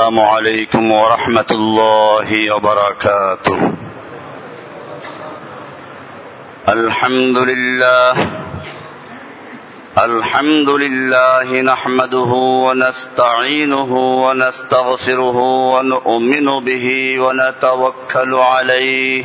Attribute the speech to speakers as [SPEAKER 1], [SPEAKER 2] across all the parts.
[SPEAKER 1] السلام عليكم ورحمة الله وبركاته. الحمد لله الحمد لله نحمده ونستعينه ونستغفره ونؤمن به ونتوكل عليه.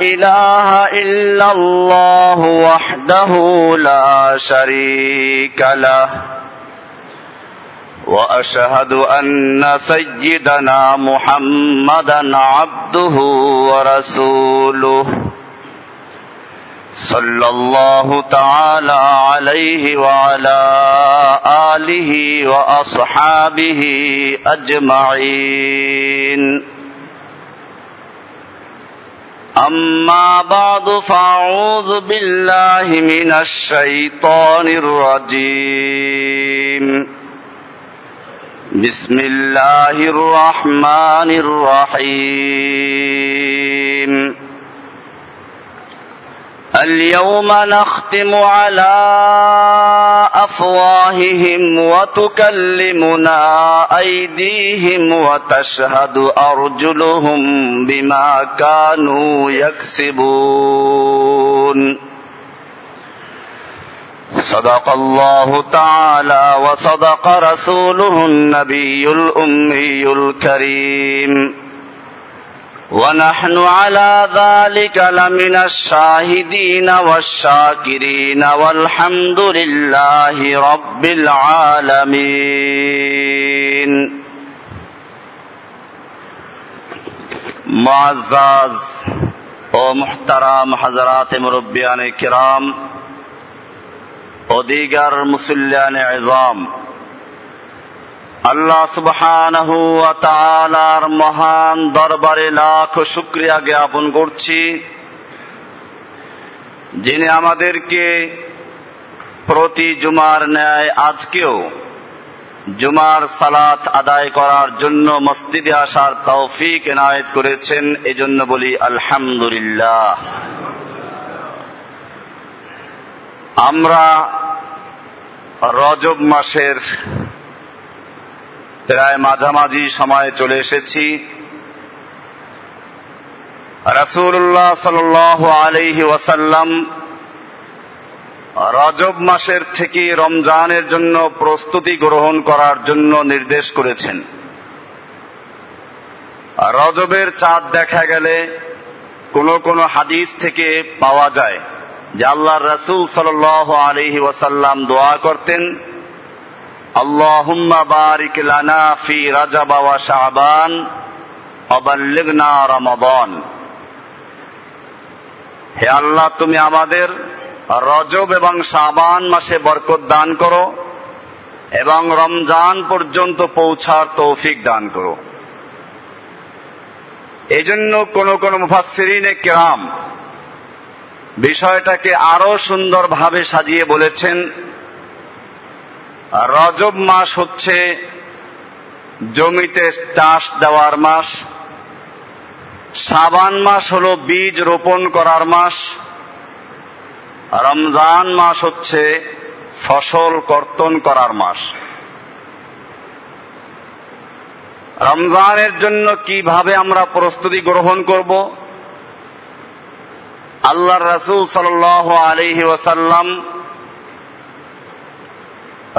[SPEAKER 1] إله إلا الله وحده لا شريك له. وأشهد أن سيدنا محمدا عبده ورسوله. صلى الله تعالى عليه وعلى آله وأصحابه أجمعين. أما بعد فأعوذ بالله من الشيطان الرجيم. بسم الله الرحمن الرحيم. اليوم نختم على أفواههم وتكلمنا أيديهم وتشهد أرجلهم بما كانوا يكسبون. صدق الله تعالى وصدق رسوله النبي الأمي الكريم. ونحن على ذلك لمن الشاهدين والشاكرين والحمد لله رب العالمين. معزاز او محترم حضرات مربیان کرام، او دیگر مسلیان عظام আল্লাহ সুবহানাহু মহান দরবারে লাখ শুকরিয়া জ্ঞাপন করছি। যিনি আমাদেরকে প্রতি জুমার ন্যায় আজকেও জুমার সালাত আদায় করার জন্য মসজিদে আসার তৌফিক এনায়েত করেছেন, এজন্য বলি আলহামদুলিল্লাহ। আমরা রজব মাসের প্রায় মাঝামাঝি সময়ে চলে এসেছি। রাসুল্লাহ সাল আলহি ওয়াসাল্লাম রজব মাসের থেকে রমজানের জন্য প্রস্তুতি গ্রহণ করার জন্য নির্দেশ করেছেন। রজবের চাঁদ দেখা গেলে কোন কোন হাদিস থেকে পাওয়া যায় যে আল্লাহ রসুল সাল আলহি ওয়াসাল্লাম দোয়া করতেন। اللهم بارك لنا في رجب وشعبان وبلغنا رمضان হে আল্লাহ তুমি আমাদের রজব এবং শাবান মাসে বরকত দান করো এবং রমজান পর্যন্ত পৌঁছার তৌফিক দান করো এই জন্য কোন কোন মুফাসিরিনে কেরাম বিষয়টাকে আরো সুন্দরভাবে সাজিয়ে বলেছেন রজব মাস হচ্ছে জমিতে চাষ দেওয়ার মাস। সাবান মাস হল বীজ রোপণ করার মাস। রমজান মাস হচ্ছে ফসল কর্তন করার মাস। রমজানের জন্য কীভাবে আমরা প্রস্তুতি গ্রহণ করব? আল্লাহ রসুল সাল আলহি ওয়াসাল্লাম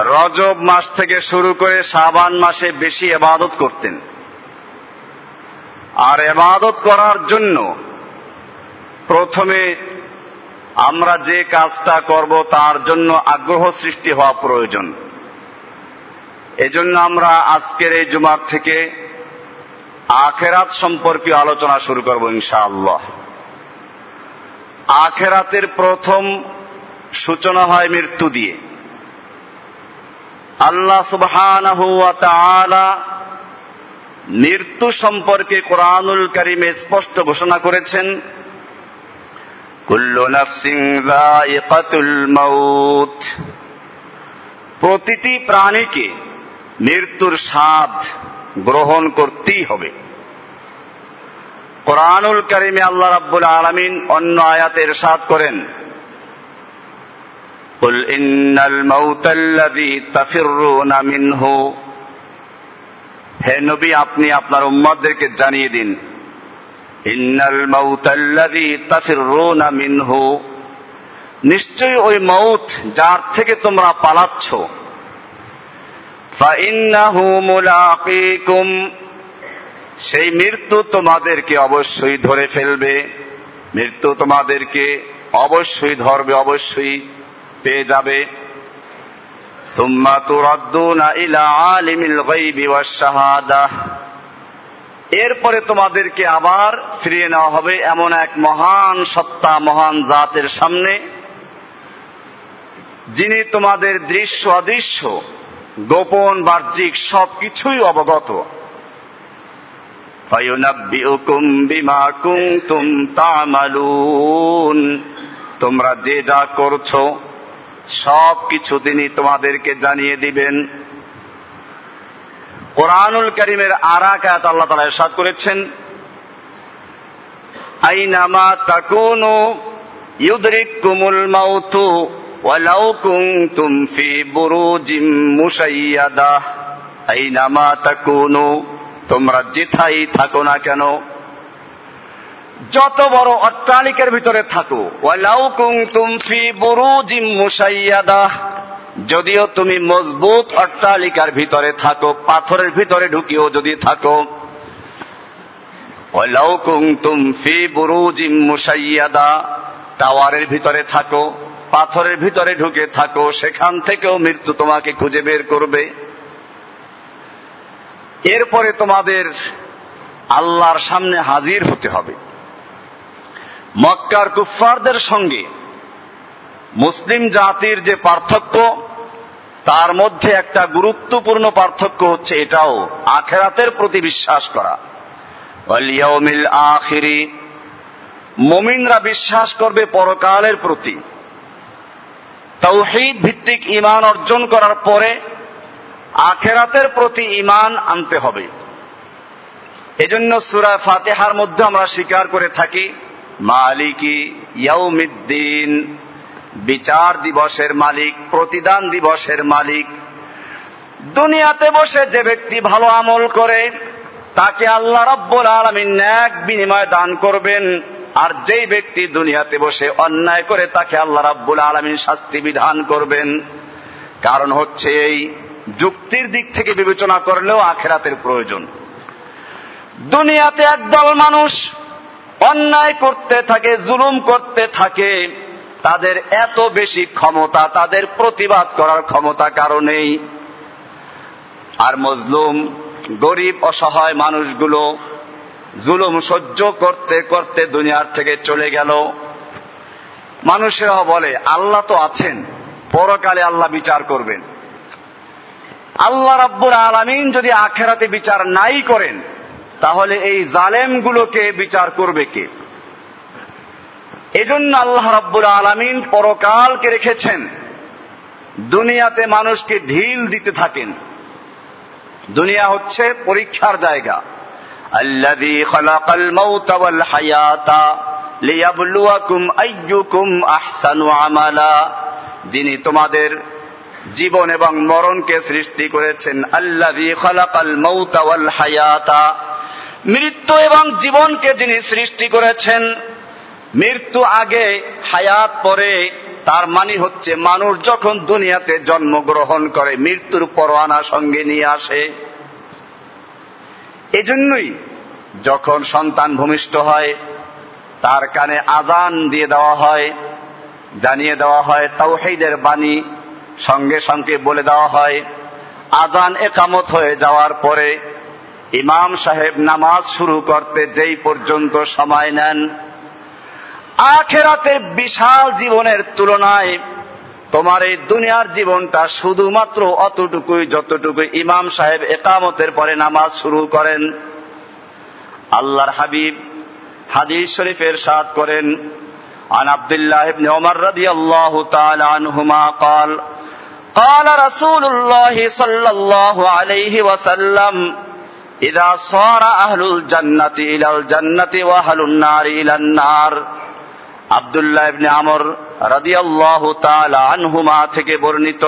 [SPEAKER 1] রজব মাস থেকে শুরু করে সাবান মাসে বেশি এবাদত করতেন। আর এবাদত করার জন্য প্রথমে আমরা যে কাজটা করব তার জন্য আগ্রহ সৃষ্টি হওয়া প্রয়োজন। এজন্য আমরা আজকের এই জুমার থেকে আখেরাত সম্পর্কে আলোচনা শুরু করব ইনশাআল্লাহ। আখেরাতের প্রথম সূচনা হয় মৃত্যু দিয়ে। আল্লাহ সুবহানাহু ওয়া তাআলা মৃত্যু সম্পর্কে কোরআনুল করিমে স্পষ্ট ঘোষণা করেছেন, কুল্লু নাফসিং যায়িকাতুল মাউত। প্রতিটি প্রাণীকে মৃত্যুর স্বাদ গ্রহণ করতেই হবে। কোরআনুল করিমে আল্লাহ রাব্বুল আলামিন অন্য আয়াতের সাদ করেন قل إن الموت الذي تفرون منه হে নবী আপনি আপনার উম্মতদেরকে জানিয়ে দিন ইন্নাল মাউতাল্লাযী তাফিরুনা মিনহু নিশ্চয়ই ওই মৌত যার থেকে তোমরা পালাচ্ছ ফাইন্নাহু মুলাকিকুম সেই মৃত্যু তোমাদেরকে অবশ্যই ধরে ফেলবে মৃত্যু তোমাদেরকে অবশ্যই ধরবে অবশ্যই পেয়ে যাবে। এরপরে তোমাদেরকে আবার ফিরিয়ে নেওয়া হবে এমন এক মহান সত্তা, মহান জাতের সামনে, যিনি তোমাদের দৃশ্য অদৃশ্য, গোপন, বাহ্যিক সবকিছুই অবগত। তোমরা যে যা করছ সব কিছু তিনি তোমাদেরকে জানিয়ে দিবেন। কোরআনুল করিমের আরাকাত আল্লাহ তালা এরশাদ করেছেন, আইনামা তাকুনু ইউদরিকুমুল মাউতু ওয়ালাউ কুনতুম ফি বুরুজিম মুশাইয়াদা। আইনামা তাকুনু, তোমরা যেথাই থাকো না কেন যত বড় অট্টালিকার ভিতরে থাকো। যদিও তুমি মজবুত অট্টালিকার ভিতরে থাকো, পাথরের ভিতরে ঢুকিও যদি থাকো। টাওয়ারের ভিতরে থাকো, পাথরের ভিতরে ঢুকে থাকো, সেখান থেকেও মৃত্যু তোমাকে খুঁজে বের করবে। এরপরে তোমাদের আল্লাহর সামনে হাজির হতে হবে। মক্কার কুফফারদের সঙ্গে মুসলিম জাতির যে পার্থক্য, তার মধ্যে একটা গুরুত্বপূর্ণ পার্থক্য হচ্ছে এটাও, আখেরাতের প্রতি বিশ্বাস করা। আখিরি, মমিনরা বিশ্বাস করবে পরকালের প্রতি। তৌহিদ ভিত্তিক ইমান অর্জন করার পরে আখেরাতের প্রতি ইমান আনতে হবে। এজন্য সুরা ফাতেহার মধ্যে আমরা স্বীকার করে থাকি মালিকি ইয়াউমিদ্দিন। বিচার দিবসের মালিক, প্রতিদান দিবসের মালিক। দুনিয়াতে বসে যে ব্যক্তি ভালো আমল করে, তাকে আল্লাহ রব্বুল আলমিন ন্যাক বিনিময় দান করবেন। আর যেই ব্যক্তি দুনিয়াতে বসে অন্যায় করে, তাকে আল্লাহ রাব্বুল আলমিন শাস্তি বিধান করবেন। কারণ হচ্ছে এই যুক্তির দিক থেকে বিবেচনা করলেও আখেরাতের প্রয়োজন। দুনিয়াতে একদল মানুষ অন্যায় করতে থাকে, জুলুম করতে থাকে, তাদের এত বেশি ক্ষমতা, তাদের প্রতিবাদ করার ক্ষমতা কারণেই আর মজলুম, গরিব, অসহায় মানুষগুলো জুলুম সহ্য করতে করতে দুনিয়ার থেকে চলে গেল। মানুষেরাও বলে, আল্লাহ তো আছেন, পরকালে আল্লাহ বিচার করবেন। আল্লাহ রাব্বুর আলামিন যদি আখেরাতে বিচার নাই করেন তাহলে এই জালেমগুলোকে বিচার করবে কে? এজন্য আল্লাহ রাব্বুল আলমিন পরকালকে রেখেছেন, দুনিয়াতে মানুষকে ঢিল দিতে থাকেন। দুনিয়া হচ্ছে পরীক্ষার জায়গা। যিনি তোমাদের জীবন এবং মরণকে সৃষ্টি করেছেন আল্লাহ হায়াতা মৃত্যু এবং জীবনকে যিনি সৃষ্টি করেছেন, মৃত্যু আগে হায়াত, পরে তার মানে হচ্ছে মানুষ যখন দুনিয়াতে জন্মগ্রহণ করে, মৃত্যুর পরোয়ানা সঙ্গে নিয়ে আসে। এজন্যই যখন সন্তান ভূমিষ্ঠ হয়, তার কানে আজান দিয়ে দেওয়া হয়, জানিয়ে দেওয়া হয়, তাওহিদের বাণী সঙ্গে সঙ্গে বলে দেওয়া হয়। আজান একামত হয়ে যাওয়ার পরে ইমাম সাহেব নামাজ শুরু করতে যেই পর্যন্ত সময় নেন আখেরাতের বিশাল জীবনের তুলনায় তোমার এই দুনিয়ার জীবনটা শুধুমাত্র অতটুকুই যতটুকু ইমাম সাহেব একামতের পরে নামাজ শুরু করেন আল্লাহর হাবিব হাদিস শরীফের সাদ করেন عن عبد الله بن عمر رضي الله تعالى عنهما قال قال رسول الله صلى الله عليه وسلم ইদা সরা আহলুল জান্নাতি ইলাল জান্নাতি ওয়া আহলুন নার ইলান নার আব্দুল্লাহ ইবনে আমর রাদিয়াল্লাহু তাআলা আনহুমা থেকে বর্ণিত।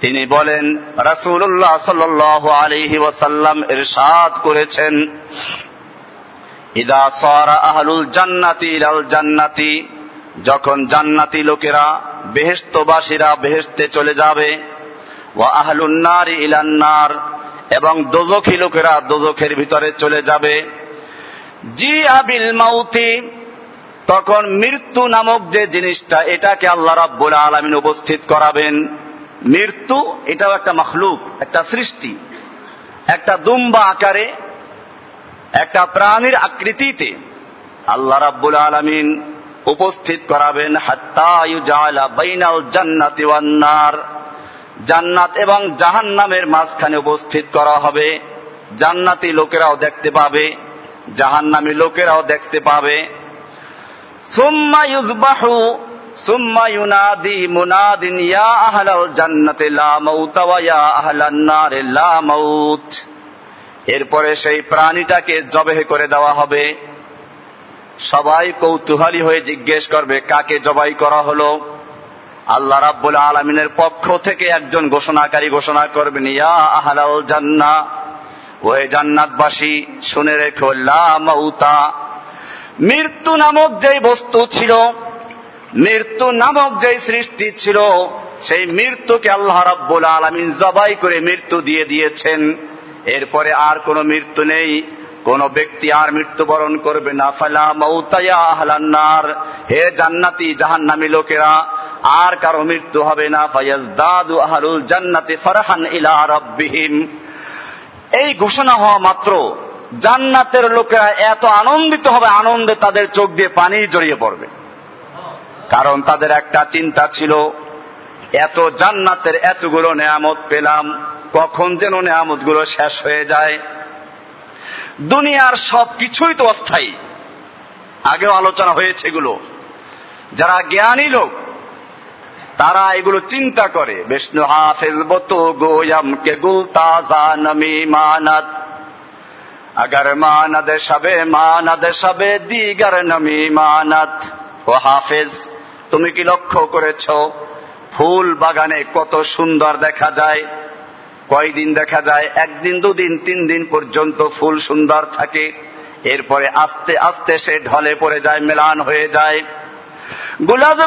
[SPEAKER 1] তিনি বলেন, রাসূলুল্লাহ সাল্লাল্লাহু আলাইহি ওয়াসাল্লাম ইরশাদ করেছেন, ইদা সরা আহলুল জান্নাতি ইলাল জান্নাতি যখন জান্নাতি লোকেরা বেহেস্তবাসীরা বেহেশতে চলে যাবে, ওয়া আহলুন নার ইলান নার এবং দোজখী লোকেরা দোজখের ভিতরে চলে যাবে। জি আবিল মাউতি, তখন মৃত্যু নামক যে জিনিসটা, এটাকে আল্লাহ রাব্বুল আলামিন উপস্থিত করাবেন। মৃত্যু, এটাও একটা মখলুক, একটা সৃষ্টি। একটা দুম্বা আকারে, একটা প্রাণীর আকৃতিতে আল্লাহ রাব্বুল আলামিন উপস্থিত করাবেন। হাত্তা ইউজালা বাইনাল জান্নাতি ওয়ান নার। জান্নাত এবং জাহান্নামের মাঝখানে উপস্থিত করা হবে। জান্নাতি লোকেরাও দেখতে পাবে, জাহান্নামী লোকেরাও দেখতে পাবে। জান্নাতি লা লা এরপরে সেই প্রাণীটাকে জবেহে করে দেওয়া হবে। সবাই কৌতূহলী হয়ে জিজ্ঞেস করবে, কাকে জবাই করা হলো? আল্লাহ রাব্বুল আলমিনের পক্ষ থেকে একজন ঘোষণাকারী ঘোষণা করবেন, ইয়া আহলাল জান্না ওহে জান্নাতবাসী, শুনে রেখো মাউতা। মৃত্যু নামক যেই বস্তু ছিল, মৃত্যু নামক যেই সৃষ্টি ছিল, সেই মৃত্যুকে আল্লাহ রাব্বুল আলমিন জবাই করে মৃত্যু দিয়ে দিয়েছেন। এরপরে আর কোনো মৃত্যু নেই। কোন ব্যক্তি আর মৃত্যুবরণ করবে না। ফালা মৌতায়া আহলান্নার হে জান্নাতি, জাহান্নামী লোকেরা, আর কারও মৃত্যু হবে না। ফায়াজ দাদু আহলুল জান্নাতি ফারহান ইলা রাব্বিহিম। এই ঘোষণা হওয়া মাত্র। জান্নাতের লোকেরা এত আনন্দিত হবে, আনন্দে তাদের চোখ দিয়ে পানি জড়িয়ে পড়বে। কারণ তাদের একটা চিন্তা ছিল, এত জান্নাতের এতগুলো নেয়ামত পেলাম, কখন যেন নেয়ামতগুলো শেষ হয়ে যায়। দুনিয়ার সব কিছুই তো অস্থায়ী। আগেও আলোচনা হয়েছে এগুলো। যারা জ্ঞানী লোক, তারা এগুলো চিন্তা করে। বিষ্ণু হাফেজ বতো গোয়াম কে তাজা নমি মানাত। আগর মানাদে সবে মানাদে সবে দিগর নমি মানাত। ও হাফেজ, তুমি কি লক্ষ্য করেছ? ফুল বাগানে কত সুন্দর দেখা যায়। কয়দিন দেখা যায়? একদিন, দুদিন তিন দিন পর্যন্ত ফুল সুন্দর থাকে। এরপরে আস্তে আস্তে সে ঢলে পড়ে যায়, মেলান হয়ে যায়। گلز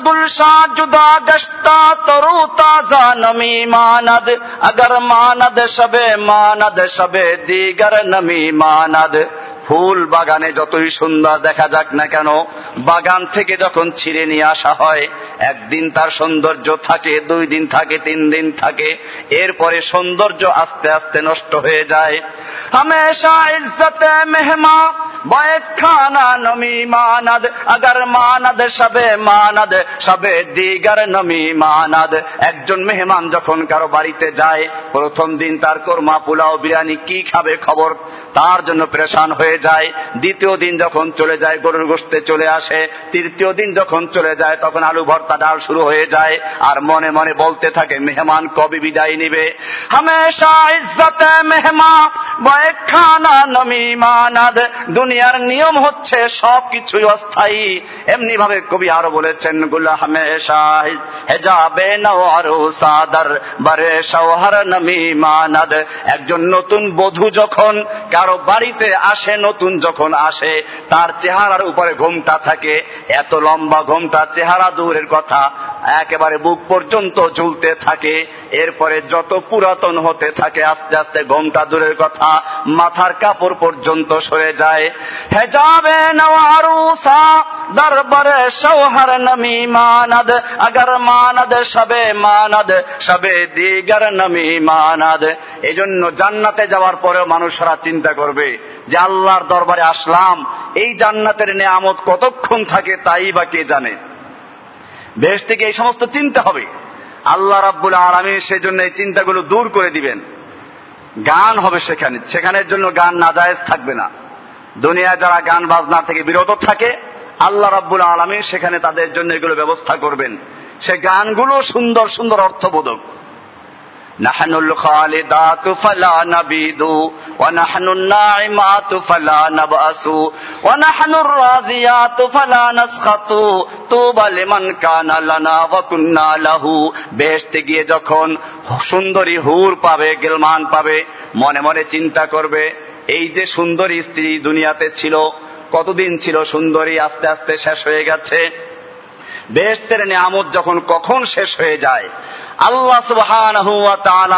[SPEAKER 1] সবে দিগর নমি ترو ফুল বাগানে যতই সুন্দর দেখা যাক না কেন, বাগান থেকে যখন ছিঁড়ে নিয়ে আসা হয়, একদিন তার সৌন্দর্য থাকে, দুই দিন থাকে, তিন দিন থাকে, এরপরে সৌন্দর্য আস্তে আস্তে নষ্ট হয়ে যায়। হমেশা ইজ্জতে মেহমা বয়েক খানা নমি মানাদ, আগার মানাদ সবে মানাদ, সবে দিগার নমি মানাদ। একজন মেহমান যখন কারও বাড়িতে যায়, প্রথম দিন তার কোরমা, পোলাও, বিরিয়ানি, কি খাবে খবর? তার জন্য প্রেশান হয়ে যায়। দ্বিতীয় দিন যখন চলে যায়, গরুর গোষ্ঠে চলে আসে। তৃতীয় দিন যখন চলে যায়, তখন আলু ভর্তা ডাল শুরু হয়ে যায়। আর মনে মনে বলতে থাকে, মেহমান কবে বিদায় নিবে? দুনিয়ার নিয়ম হচ্ছে সব কিছুই অস্থায়ী। এমনি ভাবে কবি আরও বলেছেন, গুলা হামেশা হেজাবে সাদার, বারে সৌহার নমি মানাদ। একজন নতুন বধূ যখন কারও বাড়িতে আসে, নতুন যখন আসে, তার চেহারার উপরে ঘোমটা থাকে। এত লম্বা ঘোমটা, চেহারা দূরের কথা। একেবারে বুক পর্যন্ত ঝুলতে থাকে। এরপরে যত পুরাতন হতে থাকে, আস্তে আস্তে ঘোমটা দূরের কথা, মাথার কাপড় পর্যন্ত সরে যায়। হেজাবে দরবারে সৌহার নমি মানদ, আগর মানদ সবে মানদ সবে দিগর নমি মানদ। এজন্য জান্নাতে যাওয়ার পরেও মানুষরা চিন্তা করবে যে আল্লাহর দরবারে আসলাম, এই জান্নাতের নেয়ামত কতক্ষণ থাকে তাই বা কে জানে? বেশ থেকে এই সমস্ত চিন্তা হবে। আল্লাহ রাব্বুল আলমী সেই জন্য এই চিন্তাগুলো দূর করে দিবেন। গান হবে সেখানে। সেখানের জন্য গান নাজায়েজ থাকবে না। দুনিয়া যারা গান বাজনার থেকে বিরত থাকে, আল্লাহ রাব্বুল আলমী সেখানে তাদের জন্য এগুলো ব্যবস্থা করবেন। সে গানগুলো সুন্দর সুন্দর অর্থবোধক। نحن الخالدات فلا نبيد ونحن الناعمات فلا نبأس ونحن الرازيات فلا نسخط طوبى لمن كان لنا وكنا له বেহেশতে গিয়ে যখন সুন্দরী হুর পাবে গেলমান পাবে মনে মনে চিন্তা করবে এই যে সুন্দরী স্ত্রী দুনিয়াতে ছিল কতদিন ছিল সুন্দরী আস্তে আস্তে শেষ হয়ে গেছে বেহেস্তের নিয়ামত যখন কখন শেষ হয়ে যায় আল্লাহ সুবহান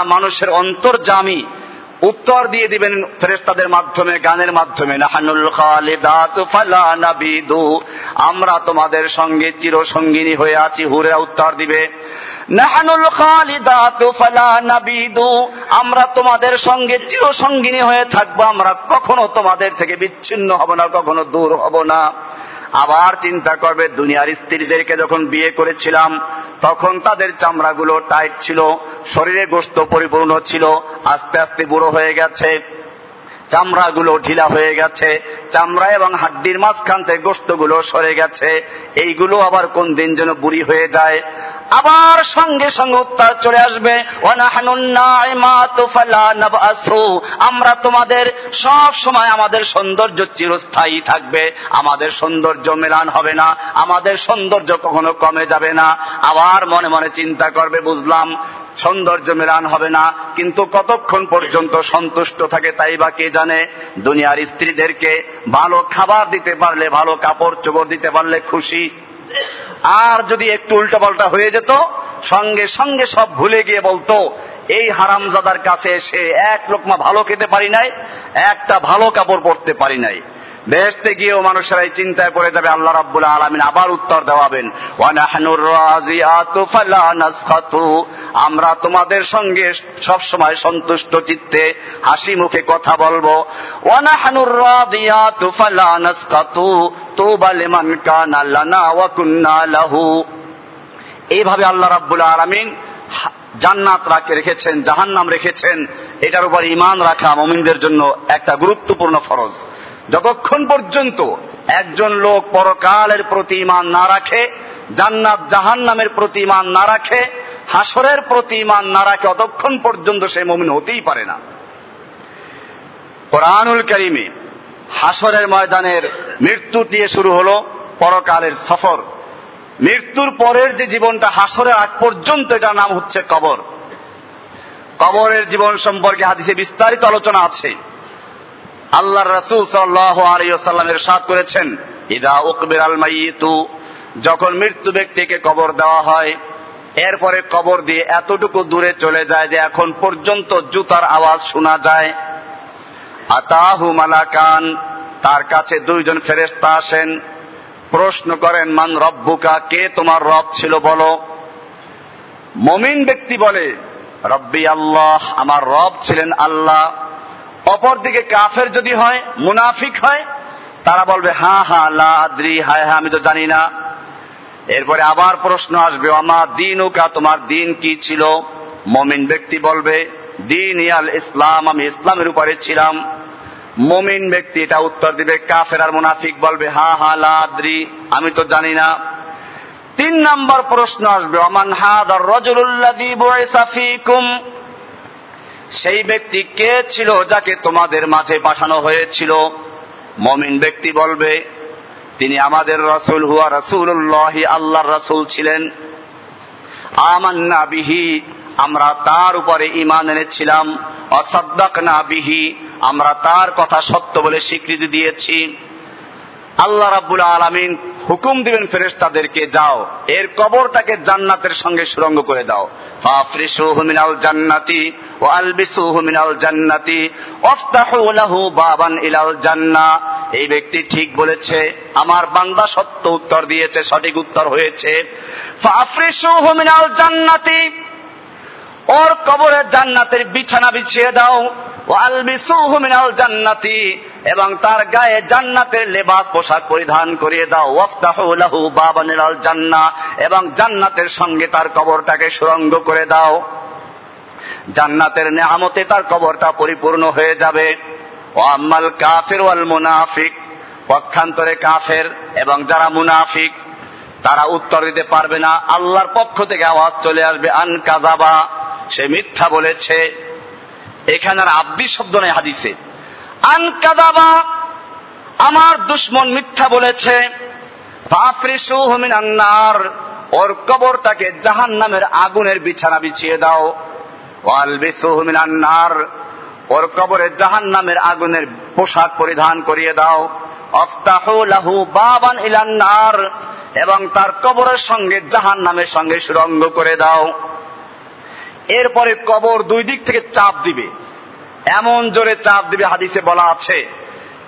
[SPEAKER 1] মানুষের অন্তর্জামী উত্তর দিয়ে দিবেন ফেরেস্তাদের মাধ্যমে, গানের মাধ্যমে। আমরা তোমাদের সঙ্গে চিরসঙ্গিনী হয়ে আছি, হুরেরা উত্তর দিবে। নাহানুল আমরা তোমাদের সঙ্গে চিরসঙ্গিনী হয়ে থাকব। আমরা কখনো তোমাদের থেকে বিচ্ছিন্ন হব না, কখনো দূর হব না। আবার চিন্তা করবে, দুনিয়ার স্ত্রীদেরকে যখন বিয়ে করেছিলাম, তখন তাদের চামড়াগুলো টাইট ছিল, শরীরে গোস্ত পরিপূর্ণ ছিল, আস্তে আস্তে বুড়ো হয়ে গেছে, চামড়াগুলো ঢিলা হয়ে গেছে, চামড়া এবং হাড্ডির মাঝখান থেকে গোস্তগুলো সরে গেছে, এইগুলো আবার কোন দিন যেন বুড়ি হয়ে যায়। আবার সঙ্গে সঙ্গে উত্তর চলে আসবে আমরা তোমাদের সব সময় আমাদের সৌন্দর্য চিরস্থায়ী থাকবে। আমাদের সৌন্দর্য মেলান হবে না, আমাদের সৌন্দর্য কখনো কমে যাবে না। আবার মনে মনে চিন্তা করবে, বুঝলাম, সৌন্দর্য মেলান হবে না, কিন্তু কতক্ষণ পর্যন্ত সন্তুষ্ট থাকে তাই বা কে জানে? দুনিয়ার স্ত্রীদেরকে ভালো খাবার দিতে পারলে, ভালো কাপড় চোপড় দিতে পারলে খুশি আর যদি একটু উল্টা পাল্টা হয়ে যেত, সঙ্গে সঙ্গে সব ভুলে গিয়ে বলতো, এই হারামজাদার কাছে এসে এক লোকমা ভালো খেতে পারি নাই, একটা ভালো কাপড় পরতে পারি নাই। বেহেস্তে গিয়েও মানুষেরা এই চিন্তায় পড়ে যাবে, আল্লাহ রাব্বুল আলমিন আবার উত্তর দেওয়াবেন আমরা তোমাদের সঙ্গে সব সময় সন্তুষ্ট চিত্তে, হাসি মুখে কথা বলব এইভাবে আল্লাহ রাব্বুল আলামিন জান্নাত রাখে রেখেছেন, জাহান্নাম রেখেছেন, এটার উপর ইমান রাখা মমিনদের জন্য একটা গুরুত্বপূর্ণ ফরজ। যতক্ষণ পর্যন্ত একজন লোক পরকালের প্রতি ইমান না রাখে, জান্নাত জাহান নামের প্রতি ইমান না রাখে হাসরের প্রতি ইমান না রাখে অতক্ষণ পর্যন্ত সে মমিন হতেই পারে না। কোরআনুল করিমে হাসরের ময়দানের মৃত্যু দিয়ে শুরু হল পরকালের সফর। মৃত্যুর পরের যে জীবনটা হাসরের আগ পর্যন্ত, এটার নাম হচ্ছে কবর। কবরের জীবন সম্পর্কে হাদিসে বিস্তারিত আলোচনা আছে। আল্লাহ রসুল সাল্লাহ আলিয়াল্লামের সাদ করেছেন, ইদা উকবির আল মাইতু যখন মৃত্যু ব্যক্তিকে কবর দেওয়া হয়, এরপরে কবর দিয়ে এতটুকু দূরে চলে যায় যে এখন পর্যন্ত জুতার আওয়াজ শোনা যায়। আতাহু মালাকান, তার কাছে দুইজন ফেরেস্তা আসেন, প্রশ্ন করেন, মান রব্বুকা, কে তোমার রব ছিল বলো? মমিন ব্যক্তি বলে, রব্বি আল্লাহ, আমার রব ছিলেন আল্লাহ। অপরদিকে কাফের যদি হয়, মুনাফিক হয়, তারা বলবে, হা হা, লা আদ্রি, হায় হা আমি তো জানি না। এরপরে আবার প্রশ্ন আসবে আমার দিন ওকা তোমার দিন কি ছিল? মমিন ব্যক্তি বলবে, দিন ইয়াল ইসলাম, আমি ইসলামের উপরে ছিলাম। মমিন ব্যক্তি এটা উত্তর দিবে, কাফের আর মুনাফিক বলবে, হা হা লাদ্রি আমি তো জানি না। তিন নাম্বার প্রশ্ন আসবে, অমান হাদ রজুল্লাদি ফিকুম? সেই ব্যক্তি কে ছিল যাকে তোমাদের মাঝে পাঠানো হয়েছিল? মমিন ব্যক্তি বলবে, তিনি আমাদের রসুল, হুয়া রসুল্লাহি আল্লাহর রসুল ছিলেন। আমান্না বিহি, আমরা তার উপরে ইমান এনেছিলাম। অসাদ্দাক না বিহি, আমরা তার কথা সত্য বলে স্বীকৃতি দিয়েছি। আল্লাহ রাব্বুল আলমিন হুকুম দিবেন ফেরেস তাদেরকে যাও, এর কবরটাকে জান্নাতের সঙ্গে সুরঙ্গ করে দাও। মিনাল জান্নাতি ও আলবিসুহু মিনাল জান্নাতি, ওয়াফতাহু লাহু বাবান ইলাল জান্নাহ এই ব্যক্তি ঠিক বলেছে, আমার বান্দা সত্য উত্তর দিয়েছে, সঠিক উত্তর হয়েছে। ফাফরিসুহু মিনাল জান্নাতি, ওর কবরে জান্নাতের বিছানা বিছিয়ে দাও। ও আলবিসুহু মিনাল জান্নাতি এবং তার গায়ে জান্নাতের লেবাস পোশাক পরিধান করিয়ে দাও। ওয়াফতাহু লাহু বাবানিল জান্না। এবং জান্নাতের সঙ্গে তার কবরটাকে সুরঙ্গ করে দাও। জান্নাতের নেহামতে তার কবরটা পরিপূর্ণ হয়ে যাবে। ও আম্মাল কাফের ওয়াল মুনাফিক, পক্ষান্তরে কাফের এবং যারা মুনাফিক, তারা উত্তর দিতে পারবে না। আল্লাহর পক্ষ থেকে আওয়াজ চলে আসবে, আন কাজাবা সে মিথ্যা বলেছে। এখানে আর আব্দি শব্দ নেই হাদিসে। আন কাজাবা আমার দুশ্মন মিথ্যা বলেছে আন্নার ওর কবরটাকে জাহান নামের আগুনের বিছানা বিছিয়ে দাও। আন্নার ওর কবরে জাহান নামের আগুনের পোশাক পরিধান করিয়ে দাও। লাহু বাবান ইলান্নার এবং তার কবরের সঙ্গে জাহান নামের সঙ্গে সুরঙ্গ করে দাও। এরপরে কবর দুই দিক থেকে চাপ দিবে। এমন জোরে চাপ দিবে হাদিসে বলা আছে,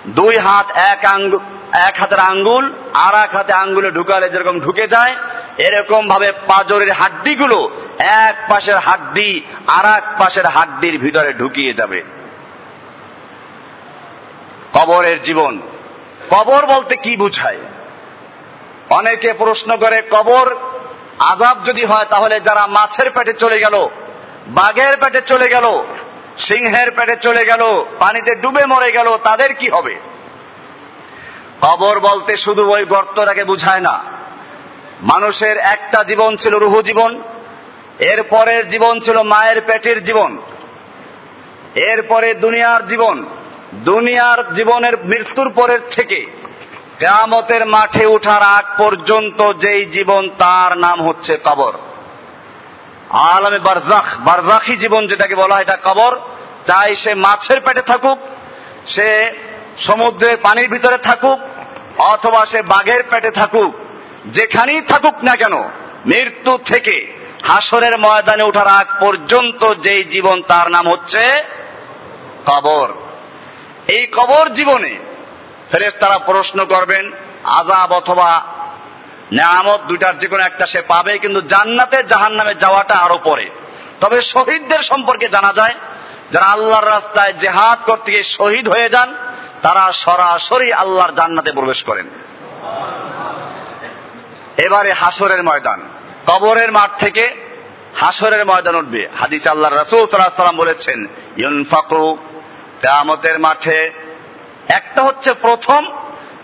[SPEAKER 1] দুই হাত এক আঙ্গুল এক হাতের আঙ্গুল আর এক হাতে আঙ্গুলে ঢুকালে যেরকম ঢুকে যায় এরকম ভাবে পাজরের হাড্ডিগুলো এক পাশের হাড্ডি আর এক পাশের হাড্ডির ভিতরে ঢুকিয়ে যাবে। কবরের জীবন। কবর বলতে কি বুঝায়? অনেকে প্রশ্ন করে, কবর আজাব যদি হয় তাহলে যারা মাছের পেটে চলে গেল, বাঘের পেটে চলে গেল সিংহের পেটে চলে গেল, পানিতে ডুবে মরে গেল, তাদের কি হবে? কবর বলতে শুধু ওই গর্তটাকে বুঝায় না। মানুষের একটা জীবন ছিল রুহু জীবন এর পরের জীবন ছিল মায়ের পেটের জীবন, এরপরে দুনিয়ার জীবন, দুনিয়ার জীবনের মৃত্যুর পরের থেকে। কেয়ামতের মাঠে ওঠার আগ পর্যন্ত যেই জীবন তার নাম হচ্ছে কবর। আলমে বারজাখ। বারজাখি জীবন যেটাকে বলা এটা কবর চাই সে মাছের পেটে থাকুক, সে সমুদ্রের পানির ভিতরে থাকুক, অথবা সে বাঘের পেটে থাকুক, যেখানেই থাকুক না কেন, মৃত্যু থেকে হাসরের ময়দানে ওঠার আগ পর্যন্ত যেই জীবন তার নাম হচ্ছে কবর। এই কবর জীবনে ফেরেস তারা প্রশ্ন করবেন আজাব অথবা নেয়ামত দুইটার যে কোনো একটা সে পাবে, কিন্তু জান্নাতে জাহান নামে যাওয়াটা আরও পরে। তবে শহীদদের সম্পর্কে জানা যায়, যারা আল্লাহর রাস্তায় জেহাদ করতে গিয়ে শহীদ হয়ে যান, তারা সরাসরি আল্লাহর জান্নাতে প্রবেশ করেন। এবারে হাসরের ময়দান। কবরের মাঠ থেকে হাসরের ময়দান উঠবে। হাদিস আল্লাহ রসুল সাল্লাহ সাল্লাম বলেছেন, ইউনফাকু কেয়ামতের মাঠে একটা হচ্ছে প্রথম,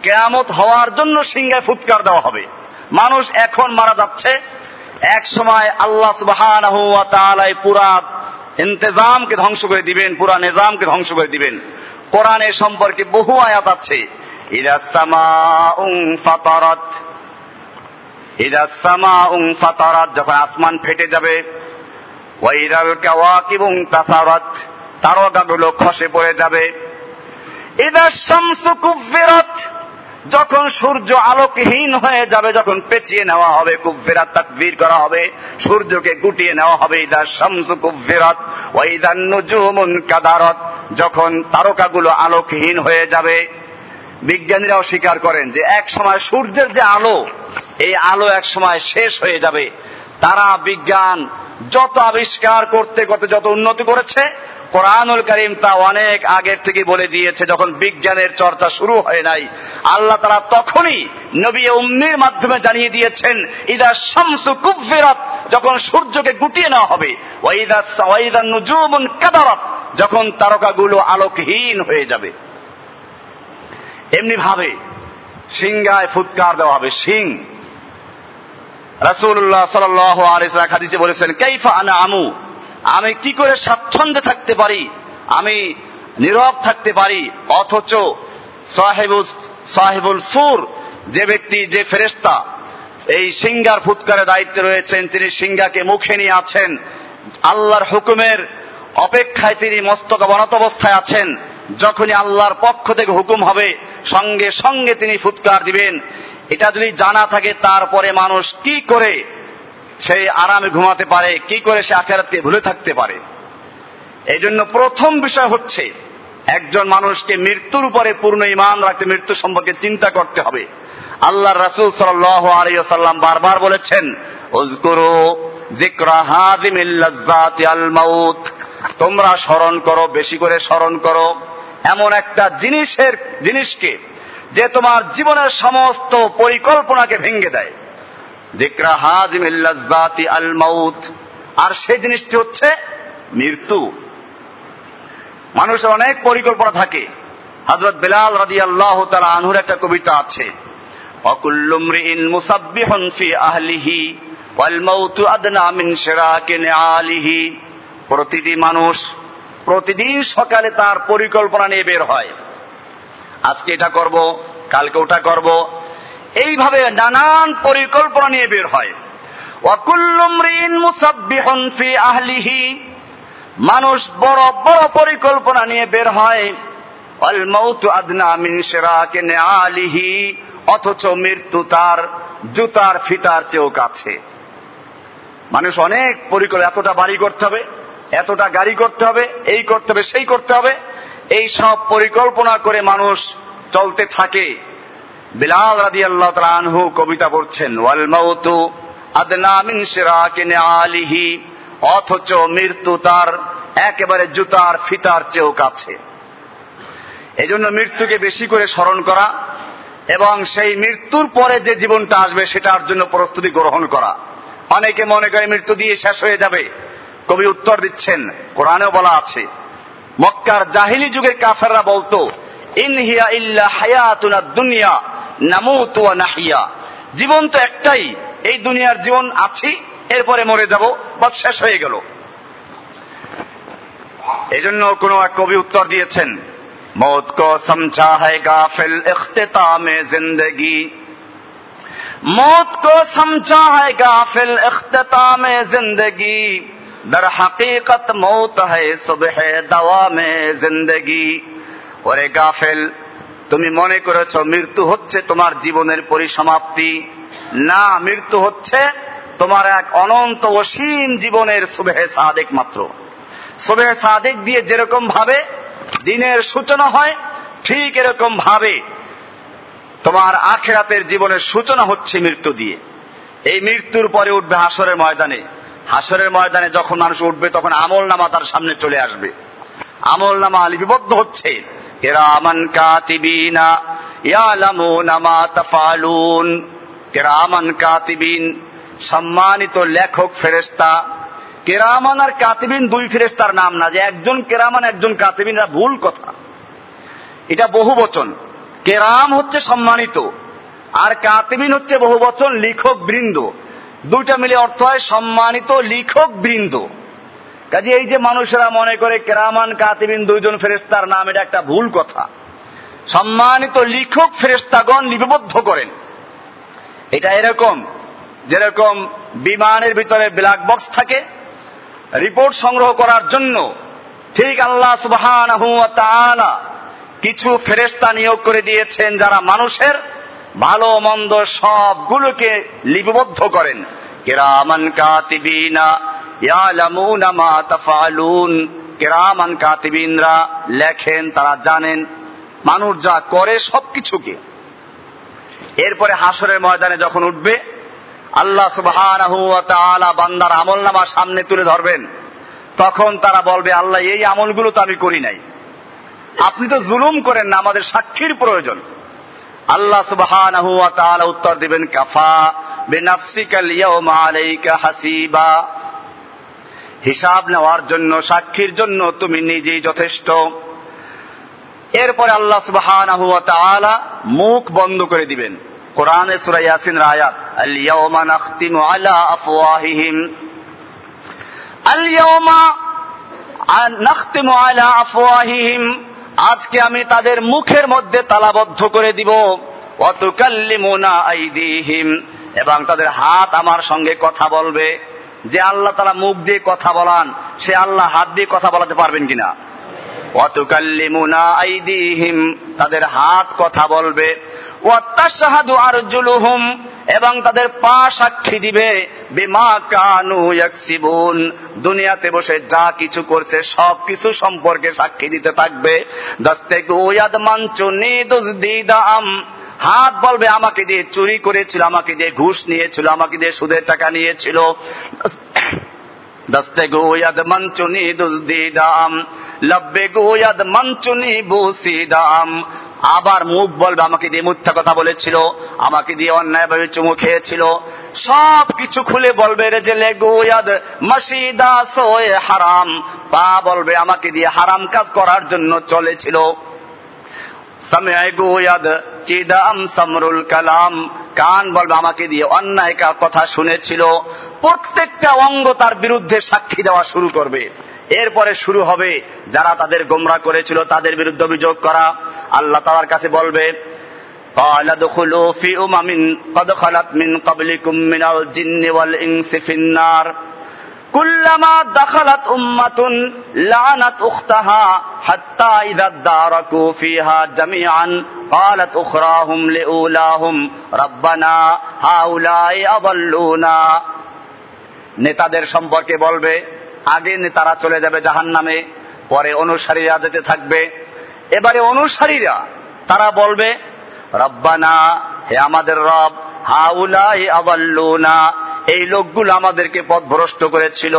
[SPEAKER 1] কেয়ামত হওয়ার জন্য সিংহায় ফুৎকার দেওয়া হবে। মানুষ এখন মারা যাচ্ছে। এক সময় আল্লাহ সুবাহ পুরা ইন্তজামকে ধ্বংস করে দিবেন, পুরা নিজামকে ধ্বংস করে দিবেন। কোরআনের সম্পর্কে বহু আয়াত আছে। যখন আসমান ফেটে যাবে তারকাগুলো খসে পড়ে যাবে। ইদা শামসু কুফিরাত যখন সূর্য আলোকহীন হয়ে যাবে, যখন পেঁচিয়ে নেওয়া হবে কুফিরাত তাকবীর করা হবে, সূর্যকে গুটিয়ে নেওয়া হবে, ইদা শামসু কুফিরাত ওয়াইদা নুজুমুন কাদারত, যখন তারকাগুলো আলোকহীন হয়ে যাবে, বিজ্ঞানীরাও স্বীকার করেন যে এক সময় সূর্যের যে আলো, এই আলো এক সময় শেষ হয়ে যাবে। তারা বিজ্ঞান যত আবিষ্কার করতে করতে যত উন্নতি করেছে কোরআনুল করিম তা অনেক আগের থেকে বলে দিয়েছে, যখন বিজ্ঞানের চর্চা শুরু হয় নাই। আল্লাহ তারা তখনই নবী উম্মির মাধ্যমে জানিয়ে দিয়েছেন, ইদা শামসু কুফিরাত যখন সূর্যকে গুটিয়ে নেওয়া হবে, ওয়াইদা ওয়াইদা নুজুমুন কাদারাত যখন তারকাগুলো আলোকহীন হয়ে যাবে। এমনি ভাবে সিংহায় ফুৎকার দেওয়া হবে, সিং। আলাইহি ওয়াসাল্লাম হাদিসে বলেছেন, কাইফা আনা আমু? আমি কি করে স্বাচ্ছন্দ্যে থাকতে পারি? আমি নীরব থাকতে পারি। অথচ সাহেবুল সাহেবুল সুর, যে ব্যক্তি, যে ফেরেস্তা এই সিঙ্গার ফুৎকারের দায়িত্বে রয়েছেন, তিনি সিঙ্গাকে মুখে নিয়ে আছেন। আল্লাহর হুকুমের অপেক্ষায় তিনি মস্তক অবনত অবস্থায় আছেন। যখনই আল্লাহর পক্ষ থেকে হুকুম হবে, সঙ্গে সঙ্গে তিনি ফুৎকার দিবেন। এটা যদি জানা থাকে, তারপরে মানুষ কি করে সেই আরামে ঘুমাতে পারে, কি করে সে আখেরাতকে ভুলে থাকতে পারে? এই জন্য প্রথম বিষয় হচ্ছে, একজন মানুষকে মৃত্যুর উপরে পূর্ণ ইমান রাখতে, মৃত্যু সম্পর্কে চিন্তা করতে হবে। আল্লাহ রাসুল সাল্লাহ আলিয়াল্লাম বারবার বলেছেন উজকুরু জিক্রা হাদিমিল্লাজাতি আল মাউত। তোমরা স্মরণ করো, বেশি করে স্মরণ করো। এমন একটা জিনিসের, জিনিসকে যে তোমার জীবনের সমস্ত পরিকল্পনাকে ভেঙে দেয়। আর সেই জিনিসটি হচ্ছে মৃত্যু। মানুষের অনেক পরিকল্পনা থাকে। হজরত বেলাল রাদি আল্লাহ তার আনহুর একটা কবিতা আছে অকুল্লুমরিন আদনা মিন নিআলিহি প্রতিটি মানুষ প্রতিদিন সকালে তার পরিকল্পনা নিয়ে বের হয়। আজকে এটা করব, কালকে ওটা করব এইভাবে নানান পরিকল্পনা নিয়ে বের হয়। আহলিহি। মানুষ বড় বড় পরিকল্পনা নিয়ে বের হয়। নিআলিহি। অথচ মৃত্যু তার জুতার ফিতার চেয়েও কাছে। মানুষ অনেক পরিকল্পনা, এতটা বাড়ি করতে হবে, এতটা গাড়ি করতে হবে, এই করতে হবে, সেই করতে হবে। এই সব পরিকল্পনা করে মানুষ চলতে থাকে। বিলাল রাদি আল্লাহ কবিতা পড়ছেন, ওয়াল নিআলিহি অথচ মৃত্যু তার একেবারে জুতার ফিতার চেয়েও কাছে। এজন্য মৃত্যুকে বেশি করে স্মরণ করা এবং সেই মৃত্যুর পরে যে জীবনটা আসবে সেটার জন্য প্রস্তুতি গ্রহণ করা। অনেকে মনে করে মৃত্যু দিয়ে শেষ হয়ে যাবে। কবি উত্তর দিচ্ছেন, কোরআনেও বলা আছে, মক্কার জাহিলি যুগের কাফেররা বলতো ইনহিয়া ইল্লা হায়াতুনা দুনিয়া নামুত ওয়া নাহিয়া। জীবন তো একটাই, এই দুনিয়ার জীবন আছি, এরপরে মরে যাব বা শেষ হয়ে গেল। এই জন্য কোন এক কবি উত্তর দিয়েছেন, মৌত কো সমঝা হ্যায় গাফিল ইখতিতামে জিন্দেগি। মৌত কো সমঝা হ্যায় গাফিল ইখতিতামে জিন্দেগি। در حقیقت موت ہے صبح دوا میں زندگی اور غافل তুমি মনে করেছ মৃত্যু হচ্ছে তোমার জীবনের পরিসমাপ্তি। না, মৃত্যু হচ্ছে তোমার এক অনন্ত অসীম জীবনের সুবেহে সাদেক মাত্র। সুবেহে সাদেক দিয়ে যেরকম ভাবে দিনের সূচনা হয়, ঠিক এরকম ভাবে তোমার আখেরাতের জীবনের সূচনা হচ্ছে মৃত্যু দিয়ে। এই মৃত্যুর পরে উঠবে হাসরের ময়দানে। হাসরের ময়দানে যখন মানুষ উঠবে, তখন আমল নামা তার সামনে চলে আসবে। আমল নামা লিপিবদ্ধ হচ্ছে। কেরামান কাতিবিনা ইয়ালামুনা মা তাফালুন কেরামান কাতিবিন সম্মানিত লেখক ফেরেস্তা কেরামান আর কাতিবিন দুই ফেরেস্তার নাম না যে একজন কেরামান একজন কাতিবিন ভুল কথা এটা বহু বচন কেরাম হচ্ছে সম্মানিত আর কাতিবিন হচ্ছে বহু বচন লিখক বৃন্দ দুইটা মিলে অর্থ হয় সম্মানিত লিখক বৃন্দ কাজে এই যে মানুষেরা মনে করে কেরামান কাতিবিন দুইজন ফেরেস্তার নাম, এটা একটা ভুল কথা। সম্মানিত লিখক ফেরেস্তাগণ লিপিবদ্ধ করেন। এটা এরকম, যেরকম বিমানের ভিতরে ব্ল্যাক বক্স থাকে, রিপোর্ট সংগ্রহ করার জন্য ঠিক আল্লাহ সুবাহ কিছু ফেরেস্তা নিয়োগ করে দিয়েছেন যারা মানুষের ভালো মন্দ সবগুলোকে লিপিবদ্ধ করেন। কেরামান কাতিবিনা কেরামান কাতিবিনরা লেখেন, তারা জানেন, মানুষ যা করে সবকিছুকে। এরপরে হাসরের ময়দানে যখন উঠবে, আল্লাহ তাআলা বান্দার আমলনামা সামনে তুলে ধরবেন। তখন তারা বলবে, আল্লাহ, এই আমলগুলো তো আমি করি নাই। আপনি তো জুলুম করেন না, আমাদের সাক্ষীর প্রয়োজন। আল্লাহ তাআলা উত্তর দিবেন, কাফা বিনাফসিকাল ইয়াউমা আলাইকা হাসিবা। হিসাব নেওয়ার জন্য, সাক্ষীর জন্য তুমি নিজেই যথেষ্ট। এরপরে আল্লাহ তাআলা মুখ বন্ধ করে দিবেন। কোরআনে সূরা ইয়াসিন আয়াত আল ইয়াউমা নাখতিমু আলা আফওয়াহিহিম। আল ইয়াউমা নাখতিমু আলা আফওয়াহিহিম। আজকে আমি তাদের মুখের মধ্যে তালাবদ্ধ করে দিব। অতুকাল্লিমুনা আইদিহিম। এবং তাদের হাত আমার সঙ্গে কথা বলবে। যে আল্লাহ তারা মুখ দিয়ে কথা বলান, সে আল্লাহ হাত দিয়ে কথা বলাতে পারবেন কিনা? অতুকাল্লিমুনা আইদিহিম, তাদের হাত কথা বলবে। ওয়াত্তাশাহাদু আরজুলুহুম, এবং তাদের পা সাক্ষী দিবে, বিমা কানু ইয়াকসিবুন। দুনিয়াতে বসে যা কিছু করছে, সব কিছু সম্পর্কে সাক্ষী দিতে থাকবে। দস্তে গুয়াদ মানচু নিদুজ দিদাম হাত বলবে, আমাকে দিয়ে চুরি করেছিল, আমাকে দিয়ে ঘুষ নিয়েছিল, আমাকে দিয়ে সুদের টাকা নিয়েছিল। দস্তে গোয়াদ মঞ্চুনি দুলদিদাম, লব্বে গোয়াদ মঞ্চুনি বুসিদাম। আবার মুখ বলবে, আমাকে দিয়ে মিথ্যা কথা বলেছিল, আমাকে দিয়ে অন্যায়ভাবে চুমু খেয়েছিল। সব কিছু খুলে বলবে রে যে লেগুয়াদ মসিদা সোয়ে হারাম। পা বলবে, আমাকে দিয়ে হারাম কাজ করার জন্য চলেছিল। সামে গোয়াদ চিদাম সমরুল কালাম কান বলবে আমাকে দিয়ে অন্যায় কথা শুনেছিল প্রত্যেকটা অঙ্গ তার বিরুদ্ধে সাক্ষী দেওয়া শুরু করবে এরপরে শুরু হবে যারা তাদের গোমরা করেছিল তাদের বিরুদ্ধে অভিযোগ করা আল্লাহ তালার কাছে বলবে قال ادخلوا في أمم قد خلت من قبلكم من الجن والإنس في النار كلما دخلت أمة لعنت أختها حتى إذا اداركوا فيها جميعا قالت أخراهم لأولاهم ربنا هؤلاء أضلونا নেতাদের সম্পর্কে বলবে আগে নেতারা চলে যাবে জাহান নামে পরে অনুসারীরা যেতে থাকবে এবারে অনুসারীরা তারা বলবে রব্বানা হে আমাদের রব হাউলাই আবাল্লুনা এই লোকগুলো আমাদেরকে পথভ্রষ্ট করেছিল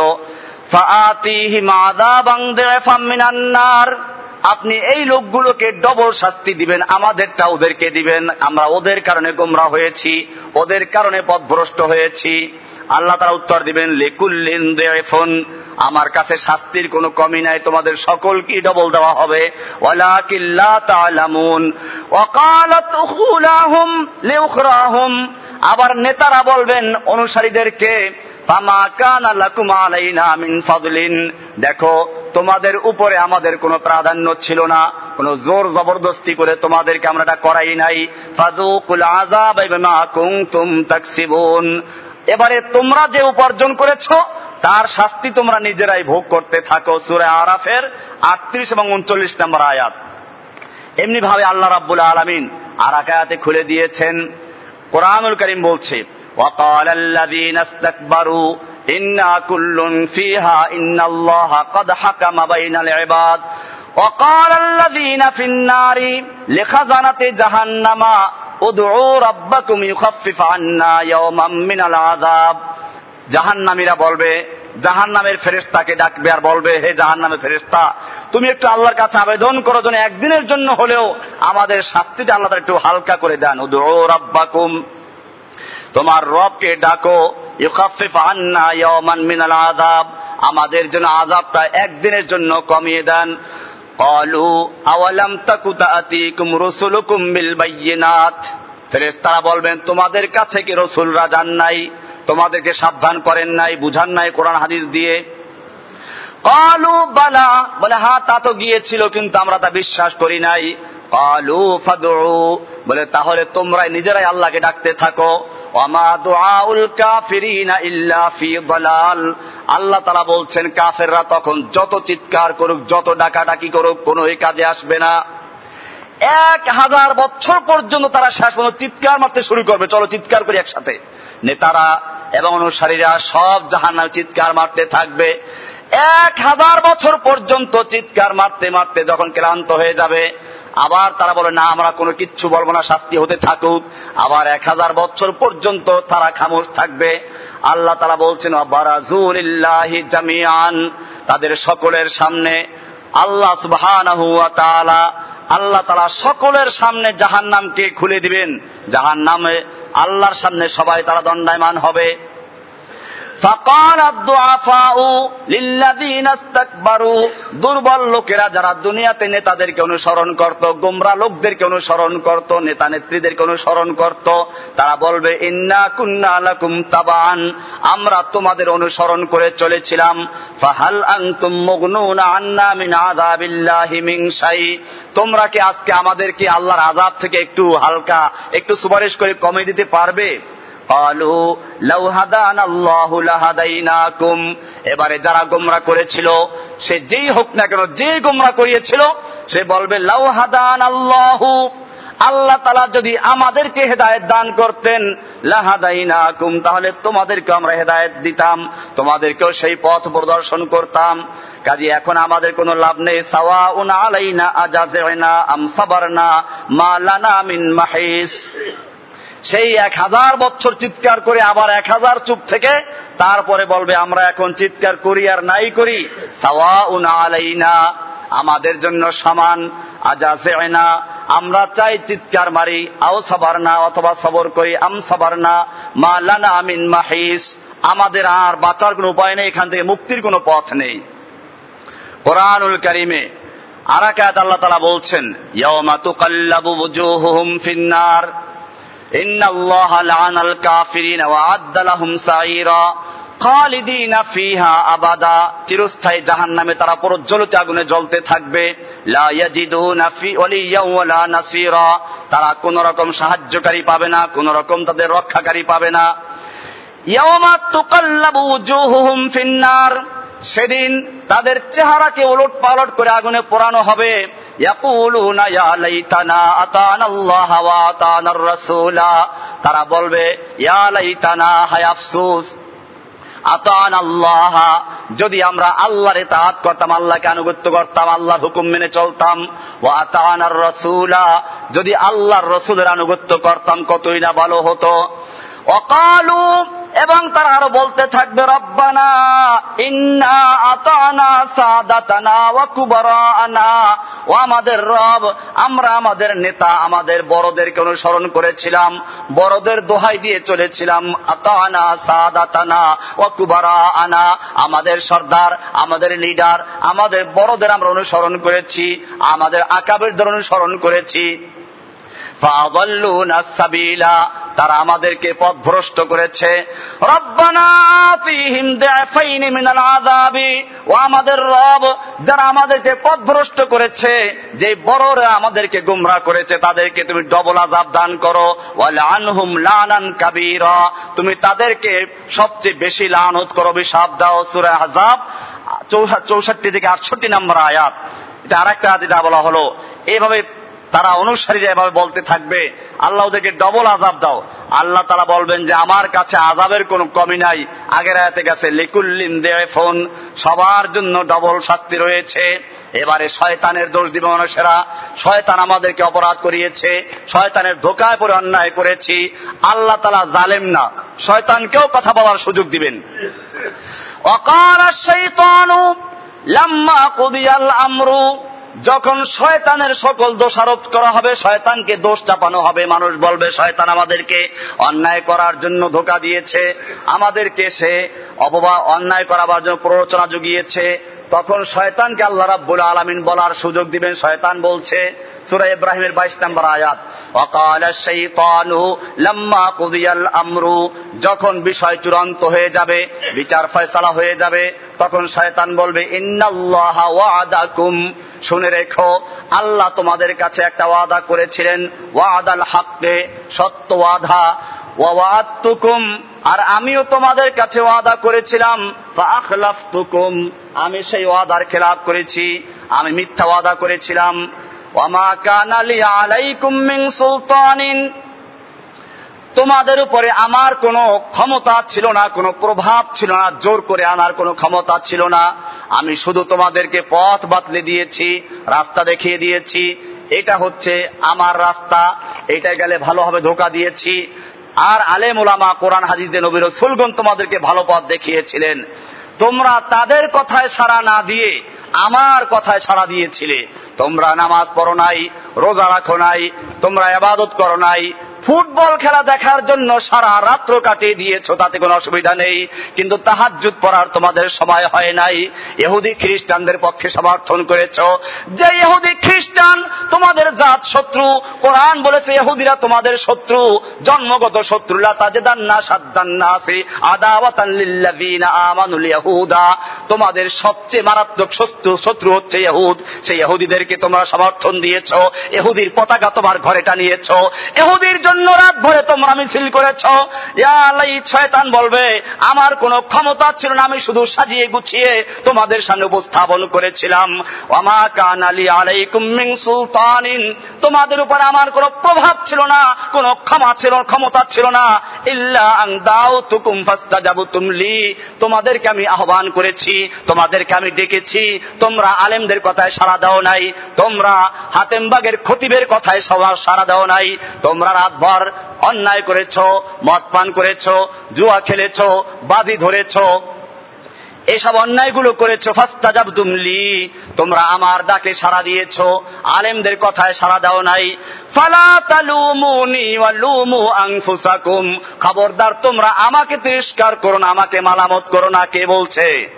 [SPEAKER 1] আপনি এই লোকগুলোকে ডবল শাস্তি দিবেন, আমাদেরটা ওদেরকে দিবেন। আমরা ওদের কারণে গোমরা হয়েছি, ওদের কারণে পথভ্রষ্ট হয়েছি। আল্লাহ তারা উত্তর দিবেন, লেকুল্লিন দেফন আমার কাছে শাস্তির কোনো কমি নাই, তোমাদের সকলকে ডবল দেওয়া হবে। আবার নেতারা বলবেন, অনুসারীদেরকে দেখো, তোমাদের উপরে আমাদের কোনো প্রাধান্য ছিল না, কোনো জোর জবরদস্তি করে তোমাদেরকে আমরা এটা করাই নাই। এবারে তোমরা যে উপার্জন করেছ, তার শাস্তি তোমরা নিজেরাই ভোগ করতে থাকো, সুরে আরাফের আটত্রিশ এবং উনচল্লিশ নম্বর আয়াত। এমনি ভাবে আল্লাহ রাব্বুল আলমিন আর খুলে দিয়েছেন। কোরআনুল করিম বলছে وقال الذين استكبروا إنا كل فيها إن الله قد حكم بين العباد وقال الذين في النار لخزنة جهنم ادعوا ربكم يخفف عنا يوما من العذاب জাহান্নামীরা বলবে জাহান নামের ফেরেস্তাকে ডাকবে আর বলবে হে জাহান নামের ফেরেস্তা তুমি একটু আল্লাহর কাছে আবেদন করো যেন একদিনের জন্য হলেও আমাদের শাস্তিটা আল্লাহ একটু হালকা করে দেন উদু রাব্বাকুম তোমার রবকে ডাকো মিনাল আযাব। আমাদের জন্য আযাবটা একদিনের জন্য কমিয়ে দেন। কলু আওয়ালাম তাকু তাআতিকুম রুসুলুকুম বিল ফেরেশতারা বলবেন, তোমাদের কাছে কি রসুলরা যান নাই? তোমাদেরকে সাবধান করেন নাই, বুঝান নাই কোরআন হাদিস দিয়ে। কালু বালা, বলে হ্যাঁ তা তো গিয়েছিল, কিন্তু আমরা তা বিশ্বাস করি নাই। ফাদু বলে, তাহলে তোমরাই নিজেরাই আল্লাহকে ডাকতে থাকো। আল্লাহ তারা বলছেন, কাফেররা তখন যত চিৎকার করুক, যত ডাকাডাকি করুক কোনো কাজে আসবে না। এক হাজার বছর পর্যন্ত তারা শেষ পর্যন্ত চিৎকার মারতে শুরু করবে। চলো চিৎকার করি একসাথে। নেতারা এবং অনুসারীরা সব জাহান্নামে চিৎকার মারতে থাকবে। এক হাজার বছর পর্যন্ত চিৎকার মারতে মারতে যখন ক্লান্ত হয়ে যাবে আবার তারা বলে, না, আমরা কোনো কিচ্ছু বলব না, শাস্তি হতে থাকুক। আবার এক হাজার বছর পর্যন্ত তারা খামোশ থাকবে। আল্লাহ তারা বলছেন জামিয়ান তাদের সকলের সামনে আল্লাহ ওয়া আল্লাহ তালা সকলের সামনে জাহান নামকে খুলে দিবেন। জাহান নামে আল্লাহর সামনে সবাই তারা দণ্ডায়মান হবে। দুর্বল লোকেরা যারা দুনিয়াতে নেতাদেরকে অনুসরণ করত, গোমরা লোকদেরকে অনুসরণ করত নেতা নেত্রীদেরকে অনুসরণ করত, তারা বলবে, ইন্না কুন্না তাবান আমরা তোমাদের অনুসরণ করে চলেছিলাম। ফাহাল আন্না মিন তোমরা কি আজকে আমাদেরকে আল্লাহর আযাব থেকে একটু হালকা, একটু সুপারিশ করে কমে দিতে পারবে? قالوا لو هدانا الله لهديناكم এবারে যারা গোমরা করেছিল সে যেই হোক না কেন যে গোমরা করিয়েছিল সে বলবে লাউ হাদান আল্লাহ আল্লাহ তালা যদি আমাদেরকে হেদায়ত দান করতেন লাহাদাইনাকুম তাহলে তোমাদেরকে আমরা হেদায়ত দিতাম তোমাদেরকেও সেই পথ প্রদর্শন করতাম কাজে এখন আমাদের কোনো লাভ নেই সাওয়া উনা আলাইনা আজাজেনা আম সাবারনা মা লানা মিন মাহিস সেই এক হাজার বছর চিৎকার করে আবার এক হাজার চুপ থেকে তারপরে বলবে, আমরা এখন চিৎকার করি আর নাই করি। সাওয়া আমাদের জন্য সমান আজাসে না আমরা চাই চিৎকার মারি, আও সবার না, অথবা সবর করি, আম সবার না, মা লানা আমিন মাহিস, আমাদের আর বাঁচার কোনো উপায় নেই, এখান থেকে মুক্তির কোনো পথ নেই। কোরআনুল করিমে আরাকাত আল্লাহ তালা বলছেন, ইয়াউমা তুকাল্লাবু বুজুহুহুম ফিন্নার। সাঈরা। খালিদিনা ফিহা আবাদা। চিরস্থায়ী জাহান্নামে তারা প্রজ্বলিত আগুনে জ্বলতে থাকবে। লা তারা কোন রকম সাহায্যকারী পাবে না, কোন রকম তাদের রক্ষাকারী পাবে না। ফিন্নার সেদিন তাদের চেহারাকে ওলট পালট করে আগুনে পোড়ানো হবে। তারা বলবে আতান আল্লাহ। যদি আমরা আল্লাহর তাহাত করতাম, আল্লাহকে আনুগত্য করতাম, আল্লাহর হুকুম মেনে চলতাম ও আতান আর রসুলা। যদি আল্লাহর রসুলের আনুগত্য করতাম, কতই না ভালো হতো। অকালু এবং তারা আরও বলতে থাকবে, রব্বানা ইন্না আতানা সাদাতানা ওয়া কুবারানা ও আমাদের রব, আমরা আমাদের নেতা, আমাদের বড়দেরকে অনুসরণ করেছিলাম, বড়দের দোহাই দিয়ে চলেছিলাম, আতানা সাদাতানা ওয়া কুবারানা আমাদের সর্দার, আমাদের লিডার, আমাদের বড়দের আমরা অনুসরণ করেছি, আমাদের আকাবেরদের অনুসরণ করেছি। তারা আমাদেরকে পথভ্রষ্ট করেছে। ও আমাদের রব, যারা আমাদেরকে পথভ্রষ্ট করেছে, যে বড়রা আমাদেরকে গুমরা করেছে, তাদেরকে তুমি ডবল আজাব দান করো। আনহুম লানান কাবির। তুমি তাদেরকে সবচেয়ে বেশি লানত করো। অভিশাপ দাও সুরে আজাব চৌষট্টি থেকে আটষট্টি নম্বর আয়াত। এটা আর একটা যেটা বলা হলো। এইভাবে তারা অনুসারীরা এভাবে বলতে থাকবে, আল্লাহ ওদেরকে ডবল আজাব দাও। আল্লাহ তারা বলবেন যে, আমার কাছে আজাবের কোনো কমি নাই। আগের আয়াতে গেছে, লিকুল্লিন ফোন সবার জন্য ডবল শাস্তি রয়েছে। এবারে শয়তানের দোষ দিবে মানুষেরা শয়তান আমাদেরকে অপরাধ করিয়েছে, শয়তানের ধোকায় পরে অন্যায় করেছি। আল্লাহ তালা জালেম না। শয়তানকেও কথা বলার সুযোগ দিবেন। অকার শৈতানু, লাম্মা কুদিয়াল আমরু যখন শয়তানের সকল দোষারোপ করা হবে, শয়তানকে দোষ চাপানো হবে। মানুষ বলবে, শয়তান আমাদেরকে অন্যায় করার জন্য ধোকা দিয়েছে। আমাদেরকে সে অপবা, অন্যায় করাবার জন্য প্ররোচনা জুগিয়েছে। তখন শয়তানকে আল্লাহ রাব্বুল আলমিন বলার সুযোগ দিবেন। শয়তান বলছে, সুরা ইব্রাহিমের বাইশ নম্বর আয়াত অকাল লাম্মা কুদিয়াল আমরু। যখন বিষয় চূড়ান্ত হয়ে যাবে, বিচার ফয়সালা হয়ে যাবে, তখন শয়তান বলবে, ইন্নাল্লাহ ওয়াদাকুম। শুনে রেখো, আল্লাহ তোমাদের কাছে একটা ওয়াদা করেছিলেন, ওয়াদাল হাক্কে, সত্য ওয়াদা। আর আমিও তোমাদের কাছে ওয়াদা করেছিলাম তুকুম আমি সেই ওয়াদার খেলাপ করেছি, আমি মিথ্যা ওয়াদা করেছিলাম। ওয়ামা কানালি আলাইকুম সুলতানিন, তোমাদের উপরে আমার কোনো ক্ষমতা ছিল না, কোনো প্রভাব ছিল না, জোর করে আনার কোনো ক্ষমতা ছিল না। আমি শুধু তোমাদেরকে পথ বাতলে দিয়েছি, রাস্তা দেখিয়ে দিয়েছি, এটা হচ্ছে আমার রাস্তা, এটা গেলে ভালোভাবে ধোকা দিয়েছি। আর আলেম ওলামা কোরআন হাজিদে নবীর সুলগন তোমাদেরকে ভালো পথ দেখিয়েছিলেন। তোমরা তাদের কথায় সাড়া না দিয়ে আমার কথায় সাড়া দিয়েছিলে। তোমরা নামাজ পড়ো নাই, রোজা রাখো নাই, তোমরা এবাদত করো নাই ফুটবল খেলা দেখার জন্য সারা রাত্র কাটিয়ে দিয়েছ, তাতে কোনো অসুবিধা নেই। কিন্তু তাহাজুদ পড়ার তোমাদের সময় হয় নাই। এহুদি খ্রিস্টানদের পক্ষে সমর্থন করেছ। যে এহুদি খ্রিস্টান তোমাদের জাত শত্রু, কোরআন বলেছে এহুদিরা তোমাদের শত্রু, জন্মগত শত্রুলা তাজেদান্না সাদ্দান্না আছে আদাওয়াতান আমানুল ইয়াহুদা তোমাদের সবচেয়ে মারাত্মক শত্রু শত্রু হচ্ছে ইহুদ। সেই ইহুদিদেরকে তোমরা সমর্থন দিয়েছ। এহুদির পতাকা তোমার ঘরে টানিয়েছ। এহুদির জন্য জন্য রাত ভরে তোমরা মিছিল করেছ। শয়তান বলবে, আমার কোনো ক্ষমতা ছিল না, আমি শুধু সাজিয়ে গুছিয়ে তোমাদের সামনে উপস্থাপন করেছিলাম। ওমা কান আলী আলাইকুম মিন সুলতানিন, তোমাদের উপরে আমার কোনো প্রভাব ছিল না, কোনো ক্ষমা ছিল, ক্ষমতা ছিল না। ইল্লা দাও তুকুম ফাস্তা যাবু তুমলি তোমাদেরকে আমি আহ্বান করেছি, তোমাদেরকে আমি ডেকেছি, তোমরা আলেমদের কথায় সাড়া দাও নাই, তোমরা হাতেমবাগের খতিবের কথায় সবার সাড়া দাও নাই, তোমরা রাত বরাবর অন্যায় করেছ, মদ পান করেছ, জুয়া খেলেছ বাদি ধরেছ। এসব অন্যায়গুলো করেছ ফাস্তাজাব তুমলি তোমরা আমার ডাকে সাড়া দিয়েছ, আলেমদের কথায় সাড়া দাও নাই। খবরদার তোমরা আমাকে তিরস্কার করো না, আমাকে মালামত করো না, কে বলছে?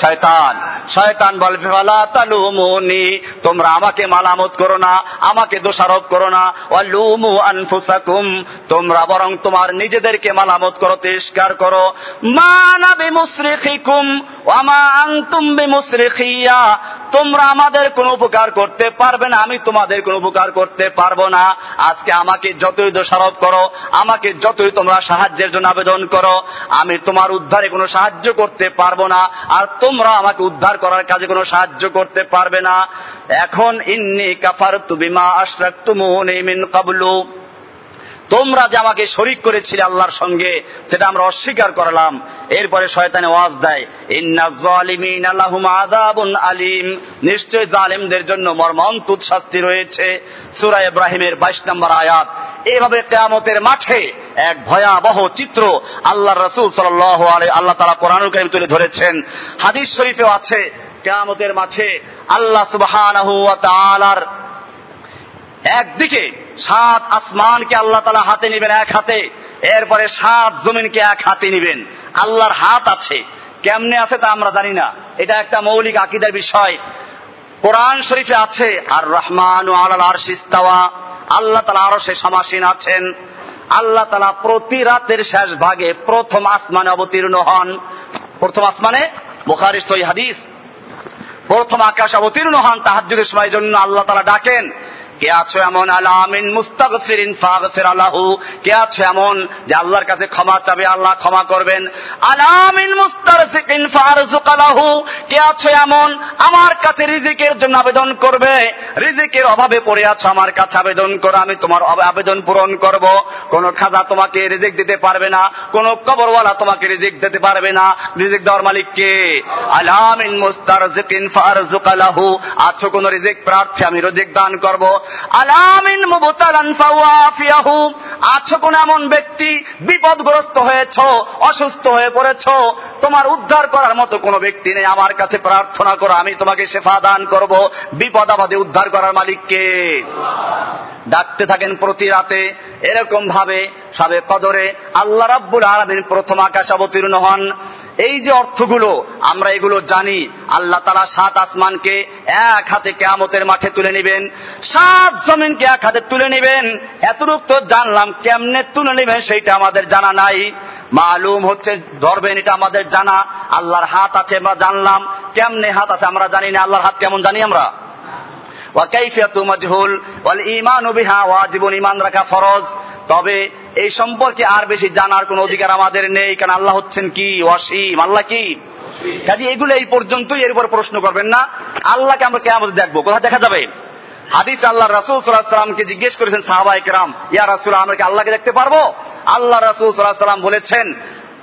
[SPEAKER 1] শয়তান। শয়তান বলবে ফালা তালুমুনি, তোমরা আমাকে মালামত করো না, আমাকে দোষারোপ করো না। ওয়ালুমু আনফুসাকুম, তোমরা বরং তোমার নিজেদেরকে মালামত করো তিরস্কার করো। মা না বিমুসরিখিকুম, ওয়া মা আনতুম বিমুসরিখিয়া, তোমরা আমাদের কোনো উপকার করতে পারবে না, আমি তোমাদের কোনো উপকার করতে পারব না। আজকে আমাকে যতই দোষারোপ করো, আমাকে যতই তোমরা সাহায্যের জন্য আবেদন করো, আমি তোমার উদ্ধারে কোনো সাহায্য করতে পারব না। আর তোমরা আমাকে উদ্ধার করার কাজে কোনো সাহায্য করতে পারবে না। এখন ইন্নি কাফার তুবিমা আশ্রাক তুমি কাবলু। তোমরা যে আমাকে শরিক করেছিলে আল্লাহর সঙ্গে সেটা আমরা অস্বীকার করলাম, এরপরে শয়তানে ওয়াজ দেয় আলিম। নিশ্চয় জালিমদের জন্য মর্মন্তুদ শাস্তি রয়েছে। সূরা ইব্রাহিমের 22 নম্বর আয়াত, এভাবে কিয়ামতের মাঠে এক ভয়াবহ চিত্র আল্লাহর রসুল আলাইহি, আল্লাহ তাআলা কোরআনুল কারীম তুলে ধরেছেন। হাদিস শরীফেও আছে, কিয়ামতের মাঠে আল্লাহ তাআলার একদিকে সাত আসমানকে আল্লাহ তালা হাতে নিবেন এক হাতে, এরপরে সাত জমিনকে এক হাতে নিবেন। আল্লাহর হাত আছে। কেমনে আছে তা আমরা জানি না। এটা একটা মৌলিক আকিদার বিষয়। কোরআন শরীফে আছে, আর রহমান আল্লাহ তালা আরও সে সমাসীন আছেন। আল্লাহ তালা প্রতি রাতের শেষ ভাগে প্রথম আসমানে অবতীর্ণ হন। প্রথম আসমানে বোখারি সই হাদিস। প্রথম আকাশ অবতীর্ণ হন তাহাজুদের সময় জন্য আল্লাহ তালা ডাকেন কে আছো এমন আলামিন মুস্তাগফিরিন ফাগফির আলাহু কে আছো এমন যে আল্লাহর কাছে ক্ষমা চাবে, আল্লাহ ক্ষমা করবেন? আলামিন মুস্তারসিকিন ফারজুক আলাহু কে আছো এমন আমার কাছে রিজিকের জন্য আবেদন করবে? রিজিকের অভাবে পড়ে আছো আমার কাছে আবেদন করো, আমি তোমার আবেদন পূরণ করব। কোন খাজা তোমাকে রিজিক দিতে পারবে না, কোন কবরওয়ালা তোমাকে রিজিক দিতে পারবে না। রিজিক দেওয়ার মালিক কে? আলামিন মুস্তারসিকিন ফারজুক আলাহু আছো কোন রিজিক প্রার্থী, আমি রিজিক দান করব। আলামিন আছো কোন এমন ব্যক্তি বিপদগ্রস্ত হয়েছ, অসুস্থ হয়ে পড়েছ, তোমার উদ্ধার করার মতো কোনো ব্যক্তি নেই। আমার কাছে প্রার্থনা করো, আমি তোমাকে শেফা দান করব। বিপদ আপদে উদ্ধার করার মালিককে ডাকতে থাকেন প্রতি রাতে, এরকম ভাবে সবে কদরে আল্লাহ রাব্বুল আলামিন প্রথম আকাশ অবতীর্ণ হন। এই যে অর্থগুলো, আমরা এগুলো জানি। আল্লাহ তালা সাত আসমানকে এক হাতে কেয়ামতের মাঠে তুলে নেবেন। সাত জমিনকে এক হাতে তুলে নেবেন। এতটুক তো জানলাম, কেমনে তুলে নেবেন সেইটা আমাদের জানা নাই। মালুম হচ্ছে, ধরবেন এটা আমাদের জানা। আল্লাহর হাত আছে, আমরা জানলাম। কেমনে হাত আছে আমরা জানি না। আল্লাহর হাত কেমন জানি আমরা? ওয়াকাইফিয়াতু মাজহুল, ওয়াল ঈমানু বিহা ওয়াজিবুন, ঈমান রাখা ফরজ। তবে এই সম্পর্কে আর বেশি জানার কোন অধিকার আমাদের নেই, কারণ আল্লাহ হচ্ছেন কি? অসীম আল্লাহ কি? কাজে এগুলো এই পর্যন্তই এর উপর প্রশ্ন করবেন না। আল্লাহকে আমরা কেমন দেখব। কোথায় দেখা যাবে? হাদিস আল্লাহ রাসুল সাল্লাহামকে জিজ্ঞেস করেছেন সাহাবা ইয়া রাসুল, আমরা কি আল্লাহকে দেখতে পারব? আল্লাহ রাসুল সাল্লাহ সাল্লাম বলেছেন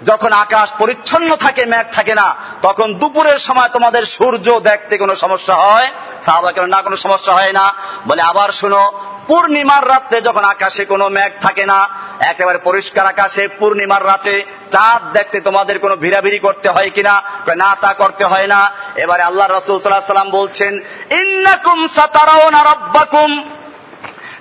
[SPEAKER 1] যখন আকাশ পরিচ্ছন্ন থাকে, মেঘ থাকে না, তখন দুপুরের সময় তোমাদের সূর্য দেখতে কোনো সমস্যা হয়? সাহাবা কেন না, কোনো সমস্যা হয় না। বলে, আবার শুনো, পূর্ণিমার রাত্রে যখন আকাশে কোনো মেঘ থাকে না, একেবারে পরিষ্কার আকাশে পূর্ণিমার রাতে চাঁদ দেখতে তোমাদের কোনো ভিড়াভিড়ি করতে হয় কিনা? না, তা করতে হয় না। এবারে আল্লাহ রসুল সাল্লাহ সাল্লাম বলছেন, ইন্নাকুম সাতারাও না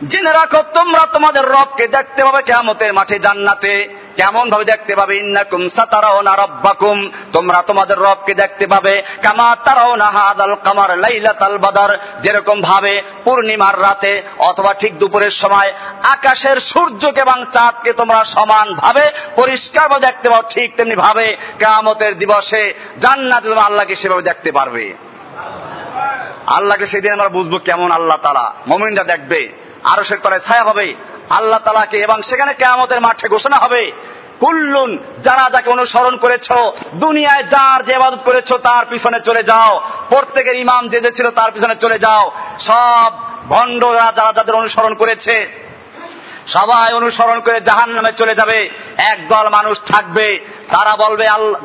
[SPEAKER 1] জেনে রাখো, তোমরা তোমাদের রবকে দেখতে পাবে কেমতের মাঠে জান্নাতে। কেমন ভাবে দেখতে পাবে? ইন্নাকুম সাতারাও না রব্বাকুম। তোমরা তোমাদের রবকে দেখতে পাবে। কামা তারাও না হাদাল কামার লাইলাতাল বাদার। যেরকম ভাবে পূর্ণিমার রাতে অথবা ঠিক দুপুরের সময় আকাশের সূর্যকে এবং চাঁদকে তোমরা সমান ভাবে পরিষ্কার ভাবে দেখতে পাও, ঠিক তেমনি ভাবে কেমতের দিবসে জান্নাতে আল্লাহকে সেভাবে দেখতে পারবে। আল্লাহকে সেদিন আমরা বুঝব কেমন আল্লাহ তালা মমিনরা দেখবে। আরও সে তলায় ছায়া হবে। আল্লাহ তালাকে এবং সেখানে কেয়ামতের মাঠে ঘোষণা হবে, কুল্লুন, যারা যাকে অনুসরণ করেছ, দুনিয়ায় যার যে ইবাদত করেছ তার পিছনে চলে যাও, প্রত্যেকের ইমাম যে যে ছিল তার পিছনে চলে যাও, সব ভণ্ডরা যারা যাদের অনুসরণ করেছে, সবাই অনুসরণ করে জাহান নামে চলে যাবে, এক দল মানুষ থাকবে, তারা বলবে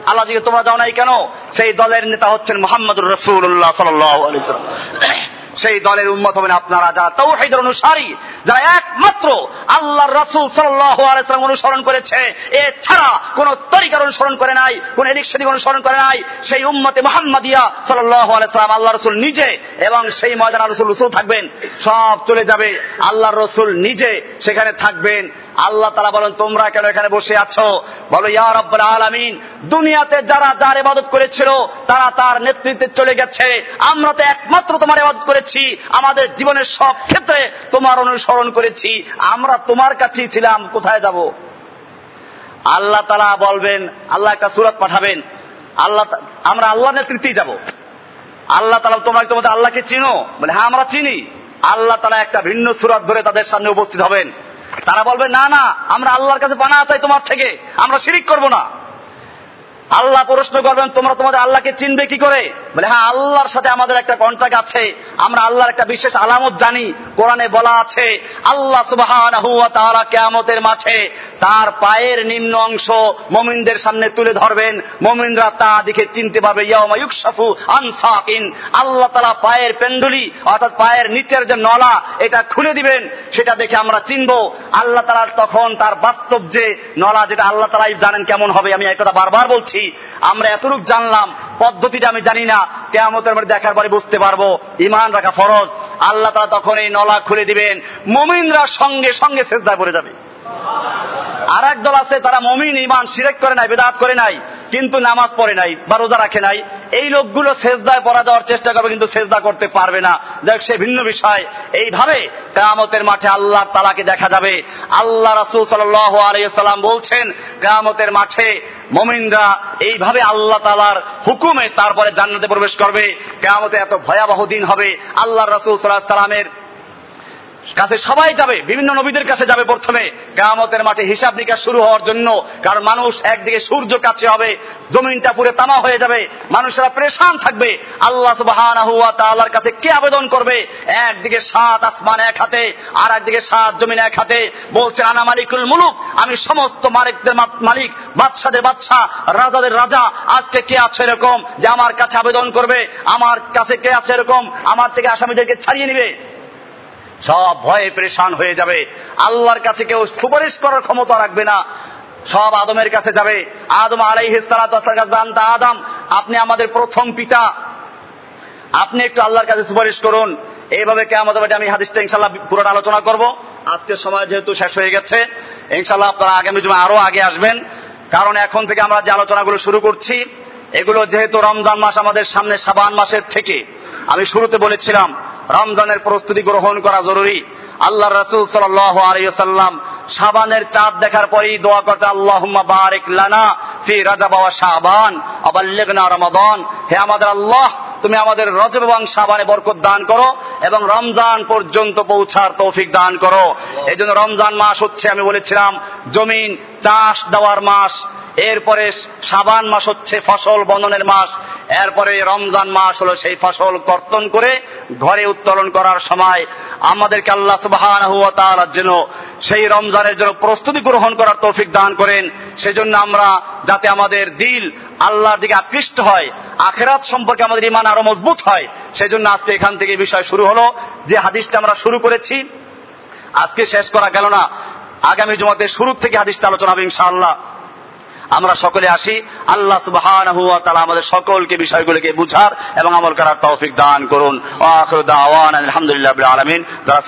[SPEAKER 1] আল্লাহ তোমরা যাও নাই কেন? সেই দলের নেতা হচ্ছেন মোহাম্মদ রসুল্লাহ সাল্লাম সেই দলের উন্মত হবেন আপনারা, যারা তৌহিদের অনুসারী, যারা একমাত্র আল্লাহ রাসুল সাল্লাহাম অনুসরণ করেছে। এ ছাড়া কোন তরিকার অনুসরণ করে নাই, কোন এদিক সেদিক অনুসরণ করে নাই। সেই উম্মতে মোহাম্মদিয়া সাল্লাহ আলাইসালাম আল্লাহ রসুল নিজে এবং সেই ময়দান রসুল রসুল থাকবেন, সব চলে যাবে। আল্লাহ রসুল নিজে সেখানে থাকবেন। আল্লাহ তারা বলেন, তোমরা কেন এখানে বসে আছো? বলো, ইয়া রব্বুল আলামিন, দুনিয়াতে যারা যার এবাদত করেছিল, তারা তার নেতৃত্বে চলে গেছে। আমরা তো একমাত্র তোমার এবাদত করেছি। আমাদের জীবনের সব ক্ষেত্রে তোমার অনুসরণ করেছি। আমরা তোমার কাছেই ছিলাম, কোথায় যাব? আল্লাহ তারা বলবেন, আল্লাহ একটা সুরত পাঠাবেন। আল্লাহ আমরা আল্লাহ নেতৃত্বেই যাব। আল্লাহ তালা তোমরা তোমাদের আল্লাহকে চিনো? বলে হ্যাঁ আমরা চিনি। আল্লাহ তালা একটা ভিন্ন সুরাত ধরে তাদের সামনে উপস্থিত হবেন। তারা বলবে, না না, আমরা আল্লাহর কাছে পানা চাই তোমার থেকে আমরা শিরিক করব না। আল্লাহ প্রশ্ন করবেন, তোমরা তোমাদের আল্লাহকে চিনবে কি করে? বলে হ্যাঁ আল্লাহর সাথে আমাদের একটা কন্ট্রাক্ট আছে। আমরা আল্লাহর একটা বিশেষ আলামত জানি। কোরআনে বলা আছে, আল্লাহ ওয়া তাআলা কিয়ামতের মাঠে তার পায়ের নিম্ন অংশ মমিনদের সামনে তুলে ধরবেন। মমিনরা তা দেখে চিনতে পারবে, ইয়াউমা ইউকশাফু আন সাকিন আল্লাহ তাআলা পায়ের পেন্ডুলি, অর্থাৎ পায়ের নিচের যে নলা, এটা খুলে দিবেন। সেটা দেখে আমরা চিনবো। আল্লাহ তাআলা তখন তার বাস্তব যে নলা, যেটা আল্লাহ তাআলাই জানেন কেমন হবে, আমি এই কথা বারবার বলছি। আমরা এতটুক জানলাম, পদ্ধতিটা আমি জানি না। কেয়ামতের মধ্যে দেখার পরে বুঝতে পারব ইমান রাখা ফরজ। আল্লাহ তারা তখন এই নলা খুলে দিবেন। মুমিনরা সঙ্গে সঙ্গে শ্রদ্ধায় পড়ে যাবে। আর এক দল আছে, তারা মমিন ইমান সিরেক করে নাই, বেদাত করে নাই, কিন্তু নামাজ পড়ে নাই বা রোজা রাখে নাই। এই লোকগুলো সেজদায় পড়া দেওয়ার চেষ্টা করবে, কিন্তু সেজদা করতে পারবে না। যাক, সে ভিন্ন বিষয়। এইভাবে কামতের মাঠে আল্লাহর তালাকে দেখা যাবে। আল্লাহ রাসুল সাল্লাম বলছেন কামতের মাঠে মমিনরা এইভাবে আল্লাহ তালার হুকুমে তারপরে জান্নাতে প্রবেশ করবে। কামতে এত ভয়াবহ দিন হবে। আল্লাহ রাসুল সাল্লাহ সাল্লামের কাছে সবাই যাবে, বিভিন্ন নবীদের কাছে যাবে প্রথমে। কেয়ামতের মাঠে হিসাব নিকাশ শুরু হওয়ার জন্য, কারণ মানুষ একদিকে সূর্য কাছে হবে, জমিনটা পুরে তামা হয়ে যাবে, মানুষেরা পরেশান থাকবে। আল্লাহ সুবহানাহু ওয়া তাআলার কাছে কে আবেদন করবে? একদিকে সাত আসমান এক হাতে আর একদিকে সাত জমিন এক হাতে। বলছে, আনা মালিকুল মুলুক, আমি সমস্ত মালিকদের মালিক, বাদশাদের বাদশাহ, রাজাদের রাজা, আজকে কে আছে এরকম যে আমার কাছে আবেদন করবে? আমার কাছে কে আছে এরকম? আমার থেকে আসামিদেরকে ছাড়িয়ে নিবে? সব ভয়ে পরেশান হয়ে যাবে। আল্লাহর কাছে কেউ সুপারিশ করার ক্ষমতা রাখবে না। সব আদমের কাছে যাবে। আদম আলাইহিসালাম আদম, আপনি আমাদের প্রথম পিতা। আপনি একটু আল্লাহর কাছে সুপারিশ করুন। এইভাবে কে আমাদের আমি হাদিসটা ইনশাল্লাহ পুরোটা আলোচনা করব। আজকের সময় যেহেতু শেষ হয়ে গেছে ইনশাল্লাহ আপনারা আগামী জমা আরও আগে আসবেন। কারণ এখন থেকে আমরা যে আলোচনাগুলো শুরু করছি, এগুলো যেহেতু রমজান মাস আমাদের সামনে সাবান মাসের থেকে। আমি শুরুতে বলেছিলাম রমজানের প্রস্তুতি গ্রহণ করা জরুরি। আল্লাহ রসুল সাল্লাম সাবানের চাঁদ দেখার পরেই দোয়া করতে আল্লাহ বারেক লানা ফি রাজা বাবা সাবান অবাল্লেগনা রমাদন। হে আমাদের আল্লাহ, তুমি আমাদের রজব এবং সাবানে বরকত দান করো এবং রমজান পর্যন্ত পৌঁছার তৌফিক দান করো। এই জন্য রমজান মাস হচ্ছে, আমি বলেছিলাম, জমিন চাষ দেওয়ার মাস। এরপরে সাবান মাস হচ্ছে ফসল বন্ধনের মাস। এরপরে রমজান মাস হলো সেই ফসল কর্তন করে ঘরে উত্তোলন করার সময়। আমাদেরকে আল্লাহ সুবাহান যেন সেই রমজানের জন্য প্রস্তুতি গ্রহণ করার তৌফিক দান করেন। সেজন্য আমরা যাতে আমাদের দিল আল্লাহর দিকে আকৃষ্ট হয়, আখেরাত সম্পর্কে আমাদের ইমান আরও মজবুত হয়, সেজন্য আজকে এখান থেকে বিষয় শুরু হলো। যে হাদিসটা আমরা শুরু করেছি, আজকে শেষ করা গেল না। আগামী জমাতে শুরু থেকে হাদিসটা আলোচনা হবে ইনশাআল্লাহ। আমরা সকলে আসি। আল্লাহ সুবহান আমাদের সকলকে বিষয়গুলোকে বুঝার এবং আমল করার তৌফিক দান করুন। আলহামদুলিল্লাহ আলমিন। যারা